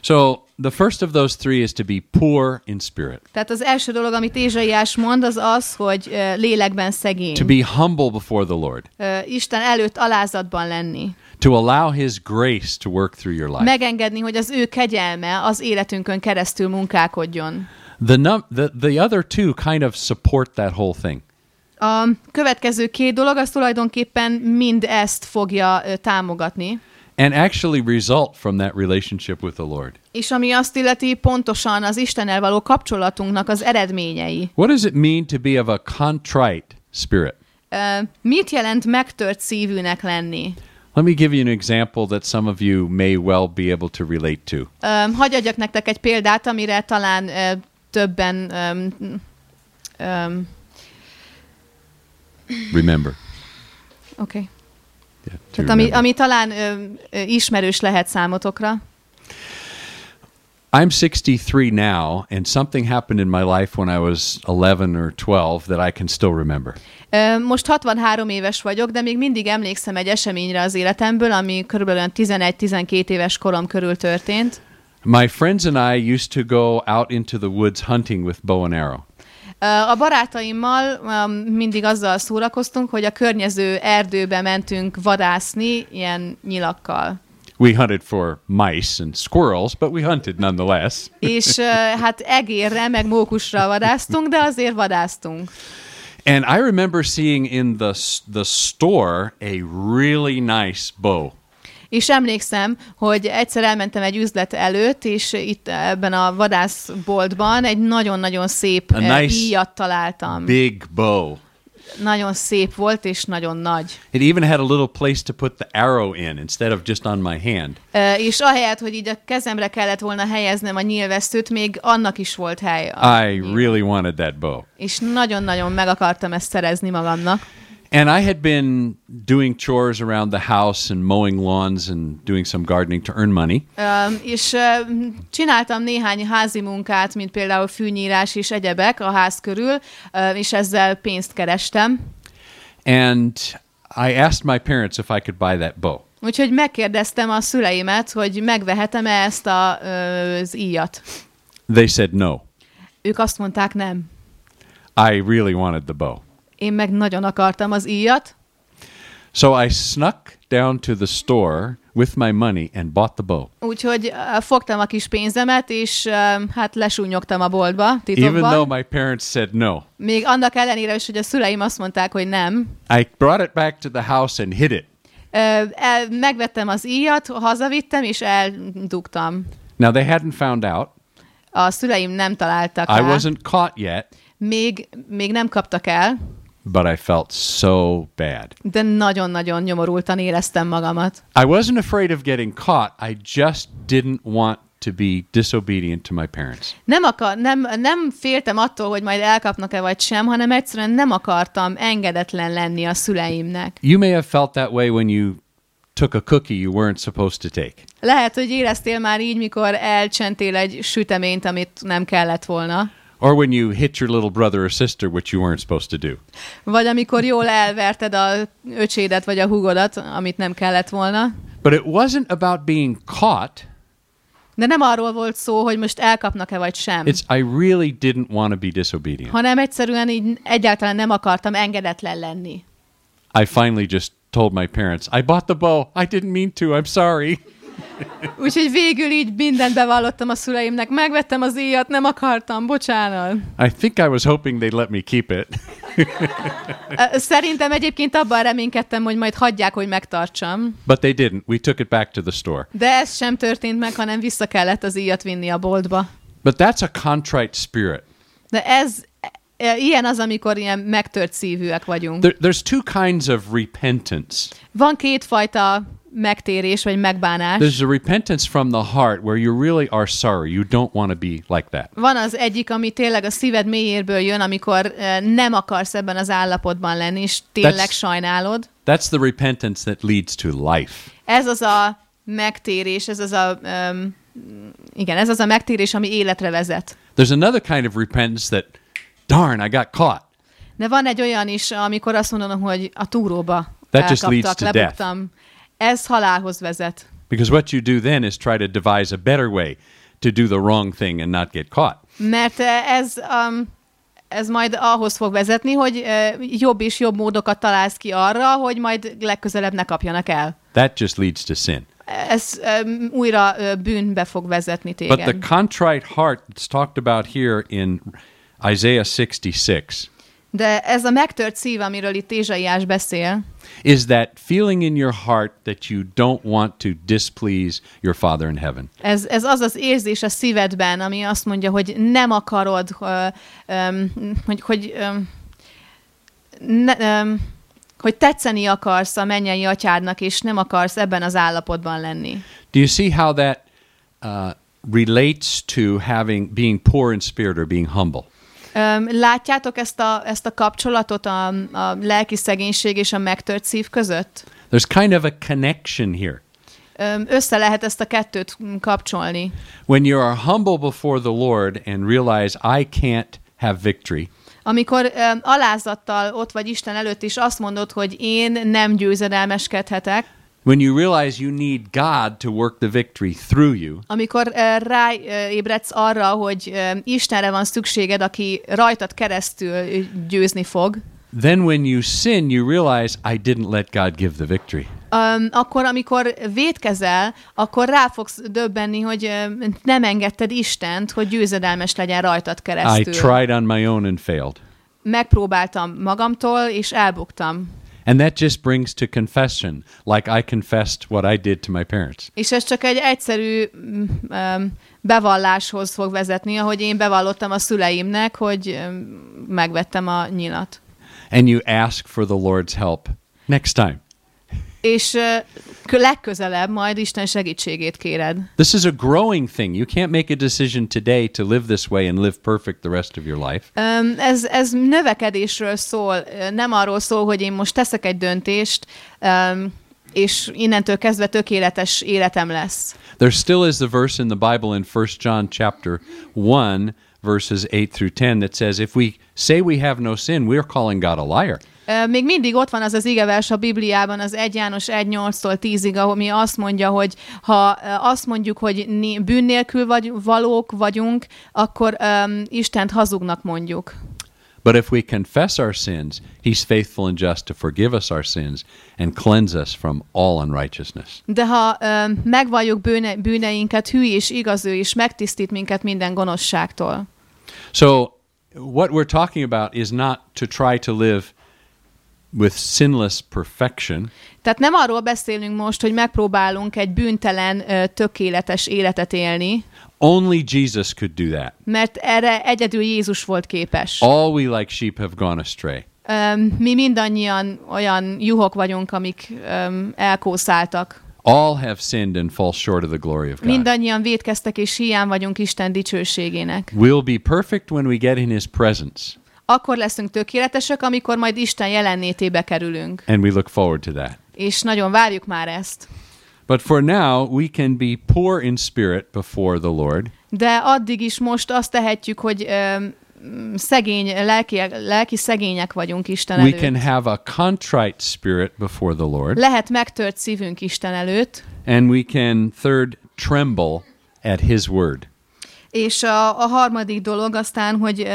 So the first of those three is to be poor in spirit,
Tehát az első dolog, amit Ézsaiás mond, az az, hogy ö, lélekben szegény.
to be humble before the Lord,
Ö, Isten előtt alázatban lenni.
to allow his grace to work through your life.
Megengedni, hogy az ő kegyelme az életünkön keresztül munkálkodjon.
The, num- the the other two kind of support that whole thing.
A következő két dolog az tulajdonképpen mind ezt fogja ö, támogatni.
And actually result from that relationship with the Lord.
És ami azt illeti pontosan az Istennel való kapcsolatunknak az eredményei.
What does it mean to be of a contrite spirit?
Ö, mit jelent megtört szívűnek lenni?
Let me give you an example that some of you may well be able to relate to.
Ö, hagy adjak nektek egy példát, amire talán ö, többen öm, öm,
Remember.
Okay. Tehát ami, ami talán ö, ö, ismerős lehet számotokra.
I'm 63 now, and something happened in my life when I was 11 or 12 that I can still remember.
Most 63 éves vagyok, de még mindig emlékszem egy eseményre az életemből, ami körülbelül 11-12 éves korom körül történt.
My friends and I used to go out into the woods hunting with bow and arrow.
A barátaimmal öm, mindig azzal szórakoztunk, hogy a környező erdőbe mentünk vadászni ilyen nyilakkal.
We hunted for mice and squirrels, but we hunted nonetheless.
És hát egérre, meg mókusra vadáztunk, de azért vadáztunk.
And I remember seeing in the the store a really nice bow.
És emlékszem, hogy egyszer elmentem egy üzlet előtt, és itt ebben a vadászboltban egy nagyon-nagyon szép
A
eh,
nice
íjat találtam.
Big bow.
Nagyon szép volt, és nagyon nagy.
It even had a little place to put the arrow in instead of just on my hand.
Ö, És ahelyett, hogy így a kezemre kellett volna helyeznem a nyílvesztőt, még annak is volt hely.
I really wanted that bow.
És nagyon-nagyon meg akartam ezt szerezni magamnak.
And I had been doing chores around the house and mowing lawns and doing some gardening to earn money.
Ö, És ö, csináltam néhány házi munkát, mint például fűnyírás és egyebek a ház körül, ö, és ezzel pénzt kerestem.
And I asked my parents if I could buy that bow.
Úgyhogy megkérdeztem a szüleimet, hogy megvehetem-e ezt a, ö, az íjat.
They said no.
Ők azt mondták nem.
I really wanted the bow.
Én meg nagyon akartam az íjat,
So I snuck down to the store with my money and bought the bow.
úgyhogy ö, fogtam a kis pénzemet, és ö, hát lesúnyogtam a boltba
Even
titokban.
though my parents said no.
Még annak ellenére is, hogy a szüleim azt mondták, hogy nem.
I brought it back to the house and hid it.
El, megvettem az íjat, hazavittem, és eldugtam.
Now they hadn't found out.
A szüleim nem találtak
I
rá.
wasn't caught yet,
Még, még nem kaptak el,
but I felt so bad.
de nagyon-nagyon nyomorultan éreztem magamat.
I wasn't afraid of getting caught. I just didn't want to be disobedient to my parents.
Nem, akar, nem, nem féltem attól, hogy majd elkapnak-e vagy sem, hanem egyszerűen nem akartam engedetlen lenni a szüleimnek.
You may have felt that way when you took a cookie you weren't supposed to take.
Lehet, hogy éreztél már így, mikor elcsentél egy süteményt, amit nem kellett volna.
Or when you hit your little brother or sister, which you weren't supposed to do.
Vagy amikor jól elverted a öcsédet vagy a hugodat, amit nem kellett volna.
But it wasn't about being caught.
De nem arról volt szó, hogy most elkapnak-e vagy sem,
It's I really didn't want to be disobedient.
hanem egyszerűen így egyáltalán nem akartam engedetlen lenni.
I finally just told my parents, I bought the bow. I didn't mean to. I'm sorry.
Úgyhogy végül így mindent bevallottam a szüleimnek, megvettem az íjat, nem akartam, bocsánat.
I think I was hoping they'd let me keep it.
Szerintem egyébként abban reménykedtem, hogy majd hagyják, hogy megtartsam.
But they didn't. We took it back to the store.
De ez sem történt meg, hanem vissza kellett az íjat vinni a boltba.
But that's a contrite spirit.
De ez, e, ilyen az, amikor ilyen megtört szívűek vagyunk.
There, there's two kinds of repentance.
Van kétfajta megtérés, vagy megbánás.
There's a repentance from the heart where you really are sorry. You don't want to be like that.
Van az egyik, ami tényleg a szíved mélyérből jön, amikor e, nem akarsz ebben az állapotban lenni, és tényleg
That's-
sajnálod.
That's the repentance that leads to life.
Ez az a megtérés, ez az a, um, igen, ez az a megtérés, ami életre vezet.
There's another kind of repentance that, darn, I got caught.
De van egy olyan is, amikor azt mondom, hogy a túróba
That just leads
elkaptak,
to
lebuktam. Ez halálhoz vezet.
Because what you do then is try to devise a better way to do the wrong thing and not get caught.
Mert eh, ez, um, ez majd ahhoz fog vezetni, hogy eh, jobb és jobb módokat találsz ki arra, hogy majd legközelebb ne kapjanak el.
That just leads to sin.
Ez um, újra uh, bűnbe fog vezetni
But the contrite heart that's talked about here in Isaiah 66
De ez a megtört szív, amiről itt Ézsaiás beszél,
is that feeling in your heart that you don't want to displease your Father in heaven.
ez, ez az az érzés a szívedben, ami azt mondja, hogy nem akarod, ö, öm, hogy, hogy, öm, ne, öm, hogy tetszeni akarsz a mennyei atyádnak, és nem akarsz ebben az állapotban lenni.
Do you see how that uh, relates to having being poor in spirit or being humble?
Látjátok ezt a, ezt a kapcsolatot a, a lelki szegénység és a megtört szív között?
There's kind of a connection here.
Össze lehet ezt a kettőt kapcsolni.
When you are humble before the Lord and realize I can't have victory,
Amikor öm, alázattal ott vagy Isten előtt, és azt mondod, hogy én nem győzedelmeskedhetek,
when you realize you need God to work the victory through you,
amikor uh, ráébredsz arra, hogy ö, Istenre van szükséged, aki rajtad keresztül győzni fog,
then when you sin, you realize I didn't let God give the victory.
um, akkor, amikor vétkezel, akkor rá fogsz döbbenni, hogy ö, nem engedted Istent, hogy győzedelmes legyen rajtad
I
keresztül.
tried on my own and failed.
Megpróbáltam magamtól, és elbuktam.
And that just brings to confession, like I confessed what I did to my parents.
És ez csak egy egyszerű mm, um, bevalláshoz fog vezetni, ahogy én bevallottam a szüleimnek, hogy um, megvettem a nyilat.
And you ask for the Lord's help next time.
És kö- legközelebb majd Isten segítségét kéred.
This is a growing thing. You can't make a decision today to live this way and live perfect the rest of your life.
Um, ez, ez növekedésről szól, nem arról szól, hogy én most teszek egy döntést, um, és innentől kezdve tökéletes életem lesz.
There still is the verse in the Bible in 1 John chapter 1 verses 8 through 10 that says if we say we have no sin, we're calling God a liar.
Még mindig ott van az az igevers a Bibliában, az 1 János 1.8-tól 10-ig, ami azt mondja, hogy ha azt mondjuk, hogy bűn nélkül vagy, valók vagyunk, akkor um, Istent hazugnak mondjuk.
But if we confess our sins, he's faithful and just to forgive us our sins and cleanse us from all unrighteousness.
De ha ö, megvalljuk bűne, bűneinket, hű és igaz ő, és megtisztít minket minden gonoszságtól.
So, what we're talking about is not to try to live with sinless perfection,
Tehát nem arról beszélünk most, hogy megpróbálunk egy bűntelen, tökéletes életet élni,
only Jesus could do that.
mert erre egyedül Jézus volt képes.
All we like sheep have gone astray.
Öm, Mi mindannyian olyan juhok vagyunk, amik öm, elkószáltak.
All have sinned and fall short of the glory of God.
Mindannyian védkeztek, és hiány vagyunk Isten dicsőségének.
We'll be perfect when we get in his presence,
Akkor leszünk tökéletesek, amikor majd Isten jelenlétébe kerülünk.
and we look forward to that.
És nagyon várjuk már ezt.
But for now, we can be poor in spirit before the Lord,
De addig is most azt tehetjük, hogy öm, szegény, lelki, lelki szegények vagyunk Isten
we
előtt.
can have a contrite spirit before the Lord,
Lehet megtört szívünk Isten előtt,
and we can, third, tremble at his word.
És a, a harmadik dolog aztán, hogy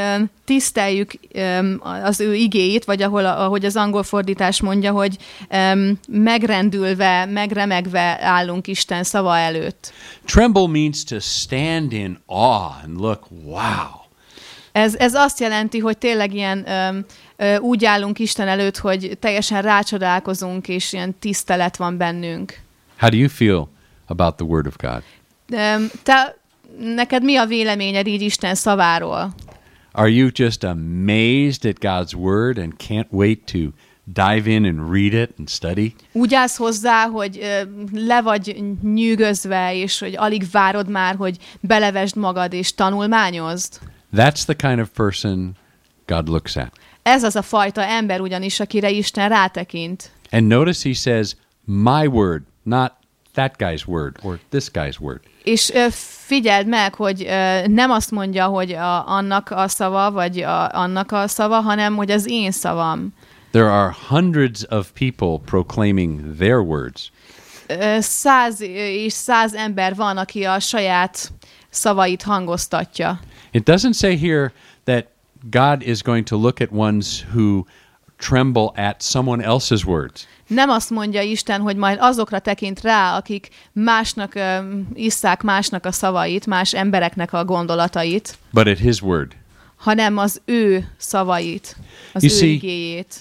tiszteljük az ő igéit, vagy ahol, ahogy az angol fordítás mondja, hogy megrendülve, megremegve állunk Isten szava előtt.
Tremble means to stand in awe and look, wow.
Ez, ez azt jelenti, hogy tényleg ilyen ö, ö, úgy állunk Isten előtt, hogy teljesen rácsodálkozunk, és ilyen tisztelet van bennünk.
How do you feel about the word of God?
Ö, Te, neked mi a véleményed így Isten szaváról?
Are you just amazed at God's word and can't wait to dive in and read it and study?
Úgy állsz hozzá, hogy ö, le vagy nyűgözve, és hogy alig várod már, hogy belevesd magad és tanulmányozd.
That's the kind of person God looks at.
Ez az a fajta ember ugyanis, akire Isten rátekint.
And notice he says, my word, not that guy's word or this guy's word.
És figyeld meg, hogy nem azt mondja, hogy a, annak a szava, vagy a, annak a szava, hanem hogy az én szavam.
There are hundreds of people proclaiming their words.
Száz és száz ember van, aki a saját szavait hangoztatja.
It doesn't say here that God is going to look at ones who tremble at someone else's words.
Nem azt mondja Isten, hogy majd azokra tekint rá, akik másnak ö, isszák másnak a szavait, más embereknek a gondolatait,
but at his word.
hanem az ő szavait, az
You
ő
see-
igéjét.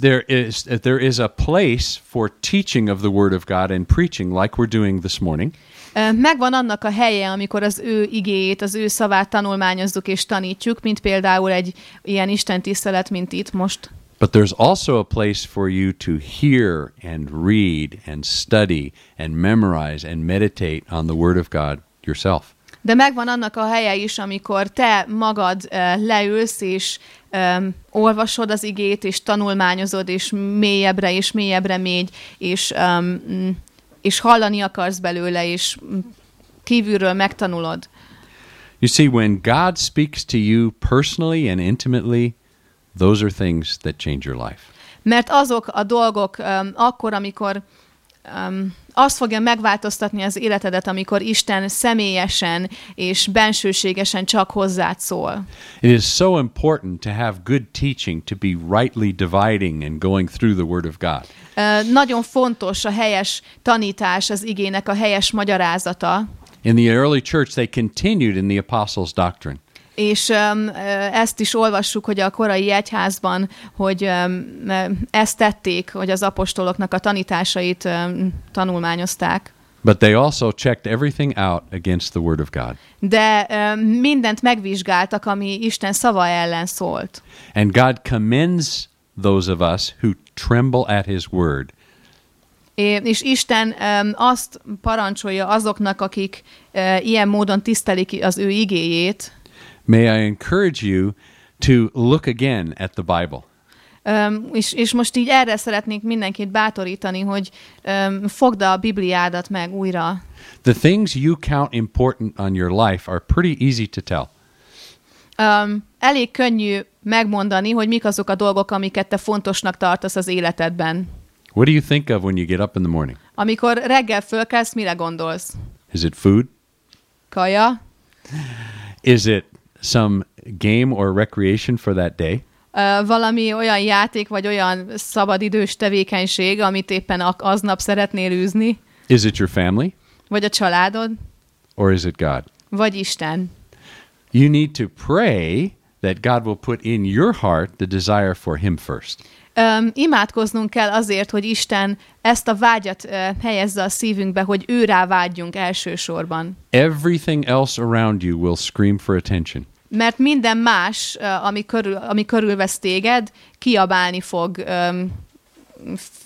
There is there is a place for teaching of the Word of God and preaching, like we're doing this morning.
Megvan annak a helye, amikor az ő igéjét, az ő szavát tanulmányozzuk és tanítjuk, mint például egy ilyen Isten tisztelet, mint itt most.
But there's also a place for you to hear and read and study and memorize and meditate on the Word of God yourself.
De megvan annak a helye is, amikor te magad ö, leülsz, és ö, olvasod az igét, és tanulmányozod, és mélyebbre és mélyebbre mégy, és, mm, és hallani akarsz belőle, és mm, kívülről megtanulod.
You see, when God speaks to you personally and intimately, those are things that change your life.
Mert azok a dolgok um, akkor, amikor um, azt fogja megváltoztatni az életedet, amikor Isten személyesen és bensőségesen csak hozzád szól.
It is so important to have good teaching, to be rightly dividing and going through the Word of God.
Uh, nagyon fontos a helyes tanítás, az igének a helyes magyarázata,
In the early church, they continued in the apostles' doctrine.
És um, uh, ezt is olvassuk, hogy a korai egyházban, hogy um, uh, ezt tették, hogy az apostoloknak a tanításait um, tanulmányozták.
But they also checked everything out against the Word of God.
de mindent megvizsgáltak, ami Isten szava ellen szólt.
And God commends those of us who tremble at His Word.
És Isten ö, azt parancsolja azoknak, akik ö, ilyen módon tisztelik az ő igéjét,
May I encourage you to look again at the Bible.
Ö, és, és most így erre szeretnék mindenkit bátorítani, hogy ö, fogd a Bibliádat meg újra.
The things you count important on your life are pretty easy to tell.
Ö, elég könnyű megmondani, hogy mik azok a dolgok, amiket te fontosnak tartasz az életedben.
What do you think of when you get up in the morning?
Amikor reggel fölkelsz, mire gondolsz?
Is it food?
Kaja?
Is it some game or recreation for that day?
Ö, valami olyan játék, vagy olyan szabadidős tevékenység, amit éppen ak- aznap szeretnél űzni,
Is it your family?
vagy a családod,
Or is it God?
vagy Isten.
You need to pray that God will put in your heart the desire for Him first.
Öm, imádkoznunk kell azért, hogy Isten ezt a vágyat ö, helyezze a szívünkbe, hogy ő rá vágyjunk elsősorban.
Everything else around you will scream for attention.
Mert minden más, ami, körül, ami körülvesz téged, kiabálni fog öm,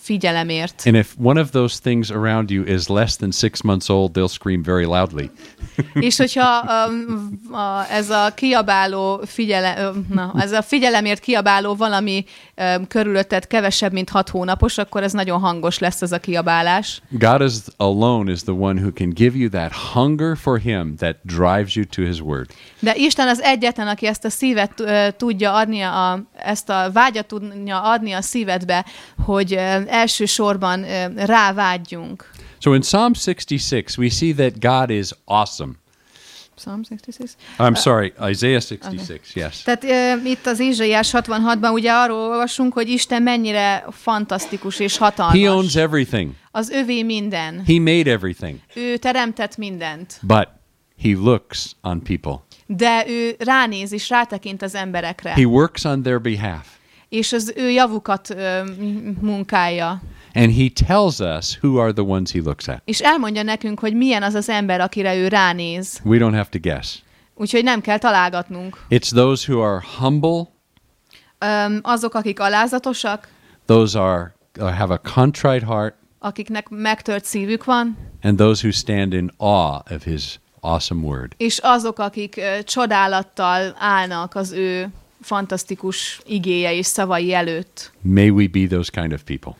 figyelemért.
And if one of those things around you is less than six months old, they'll scream very loudly.
És hogyha um, a, ez a kiabáló figyele, um, na, ez a figyelemért kiabáló valami um, körülötted kevesebb, mint hat hónapos, akkor ez nagyon hangos lesz ez a kiabálás.
God is alone is the one who can give you that hunger for Him that drives you to His Word.
De Isten az egyetlen, aki ezt a szívet ö, tudja adni, a, ezt a vágyat tudja adni a szívedbe, hogy ö, elsősorban rávágyjunk.
So in Psalm 66, we see that God is awesome.
Psalm 66.
I'm sorry, Isaiah 66, yes.
Tehát ö, itt az Izsaiás 66-ban ugye arról olvasunk, hogy Isten mennyire fantasztikus és
He owns
hatalmas.
everything,
Az övé minden.
He made everything,
Ő teremtett mindent.
but He looks on people.
De ő ránéz és rátekint az emberekre.
He works on their behalf.
És az ő javukat ö, munkálja.
And He tells us who are the ones He looks at.
És elmondja nekünk, hogy milyen az az ember, akire ő ránéz.
We don't have to guess.
Úgyhogy nem kell találgatnunk.
It's those who are humble,
Öm, azok, akik alázatosak,
those are uh, have a contrite heart,
akiknek megtört szívük van,
and those who stand in awe of His awesome word.
és azok, akik ö, csodálattal állnak az ő fantasztikus igéje és szavai előtt.
May we be those kind of people.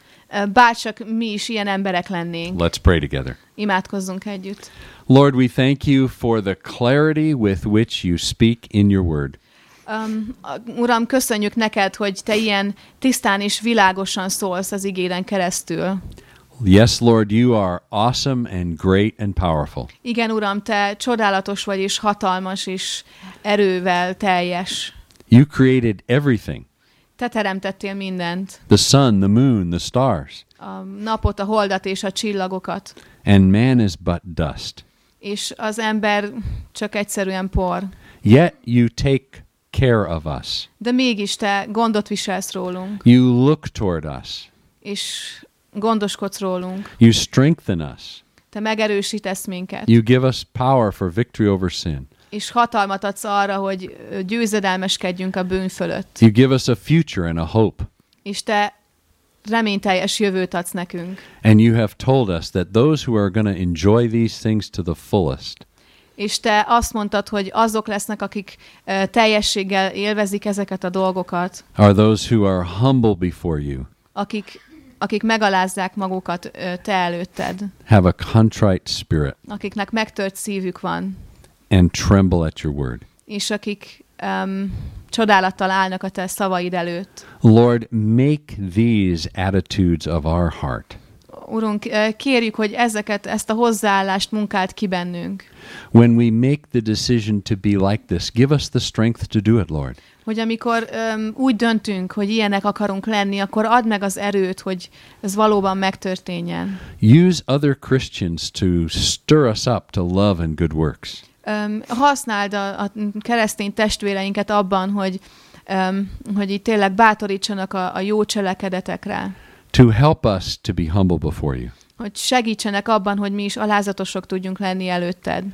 Bárcsak mi is ilyen emberek lennénk.
Let's pray together.
Imádkozzunk együtt.
Lord, we thank you for the clarity with which you speak in your word.
Um, Uram, köszönjük neked, hogy te ilyen tisztán és világosan szólsz az igéden keresztül.
Yes, Lord, you are awesome and great and powerful.
Igen, Uram, te csodálatos vagy, és hatalmas, és erővel teljes.
You created everything
Te teremtettél mindent.
the sun, the moon, the stars.
A napot, a holdat és a csillagokat.
And man is but dust.
És az ember csak egyszerűen por.
Yet you take care of us.
de mégis te gondot viselsz rólunk,
You look toward us.
és gondoskodsz rólunk.
You strengthen us.
Te megerősítesz minket,
You give us power for victory over sin.
És hatalmat adsz arra, hogy győzedelmeskedjünk a bűn fölött.
You give us a future and a hope.
És te reményteljes jövőt adsz nekünk.
And you have told us that those who are going to enjoy these things to the fullest
És te azt mondtad, hogy azok lesznek, akik ö, teljességgel élvezik ezeket a dolgokat,
are those who are humble before you,
akik, akik megalázzák magukat ö, te előtted,
have a contrite spirit,
akiknek megtört szívük van,
and tremble at your word.
és akik um, csodálattal állnak a te szavaid előtt.
Lord, make these attitudes of our heart.
Urunk, ö, kérjük, hogy ezeket, ezt a hozzáállást munkált ki bennünk.
When we make the decision to be like this, give us the strength to do it, Lord.
Hogy amikor um, úgy döntünk, hogy ilyenek akarunk lenni, akkor add meg az erőt, hogy ez valóban megtörténjen.
Use other Christians to stir us up to love and good works.
Um, használd a, a keresztény testvéreinket abban, hogy, um, hogy itt tényleg bátorítsanak a, a jó cselekedetekre,
to help us to be humble before you
hogy segítsenek abban, hogy mi is alázatosok tudjunk lenni előtted,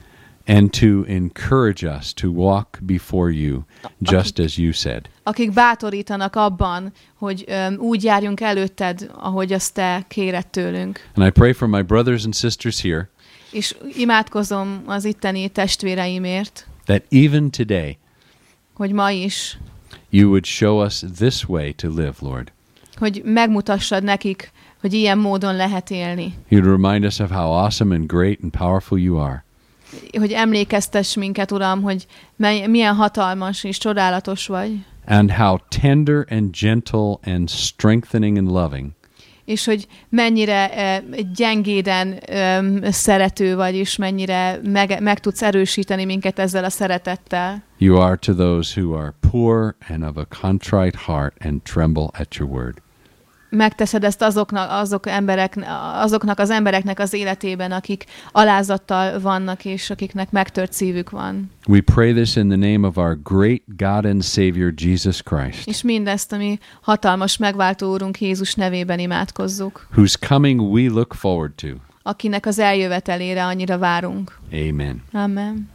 and to encourage us to walk before you just as you said.
akik bátorítanak abban, hogy um, úgy járjunk előtted, ahogy azt te kéred tőlünk.
And I pray for my brothers and sisters here
És imádkozom az itteni testvéreimért,
that even today
hogy ma is,
you would show us this way to live, Lord.
hogy megmutassad nekik, hogy ilyen módon lehet élni.
You'd remind us of how awesome and great and powerful you are.
hogy emlékeztess minket, Uram, hogy mely, milyen hatalmas és csodálatos vagy,
and how tender and gentle and strengthening and loving
és hogy mennyire gyengéden szerető vagy, és mennyire meg, meg tudsz erősíteni minket ezzel a szeretettel.
you are to those who are poor and of a contrite heart and tremble at your word.
Megteszed ezt azoknak, azok emberek, azoknak az embereknek az életében, akik alázattal vannak, és akiknek megtört szívük van.
We pray this in the name of our great God and Savior Jesus Christ,
És mindezt, ami hatalmas megváltó úrunk Jézus nevében imádkozzuk,
whose coming we look forward to.
akinek az eljövetelére annyira várunk.
Amen.
Amen.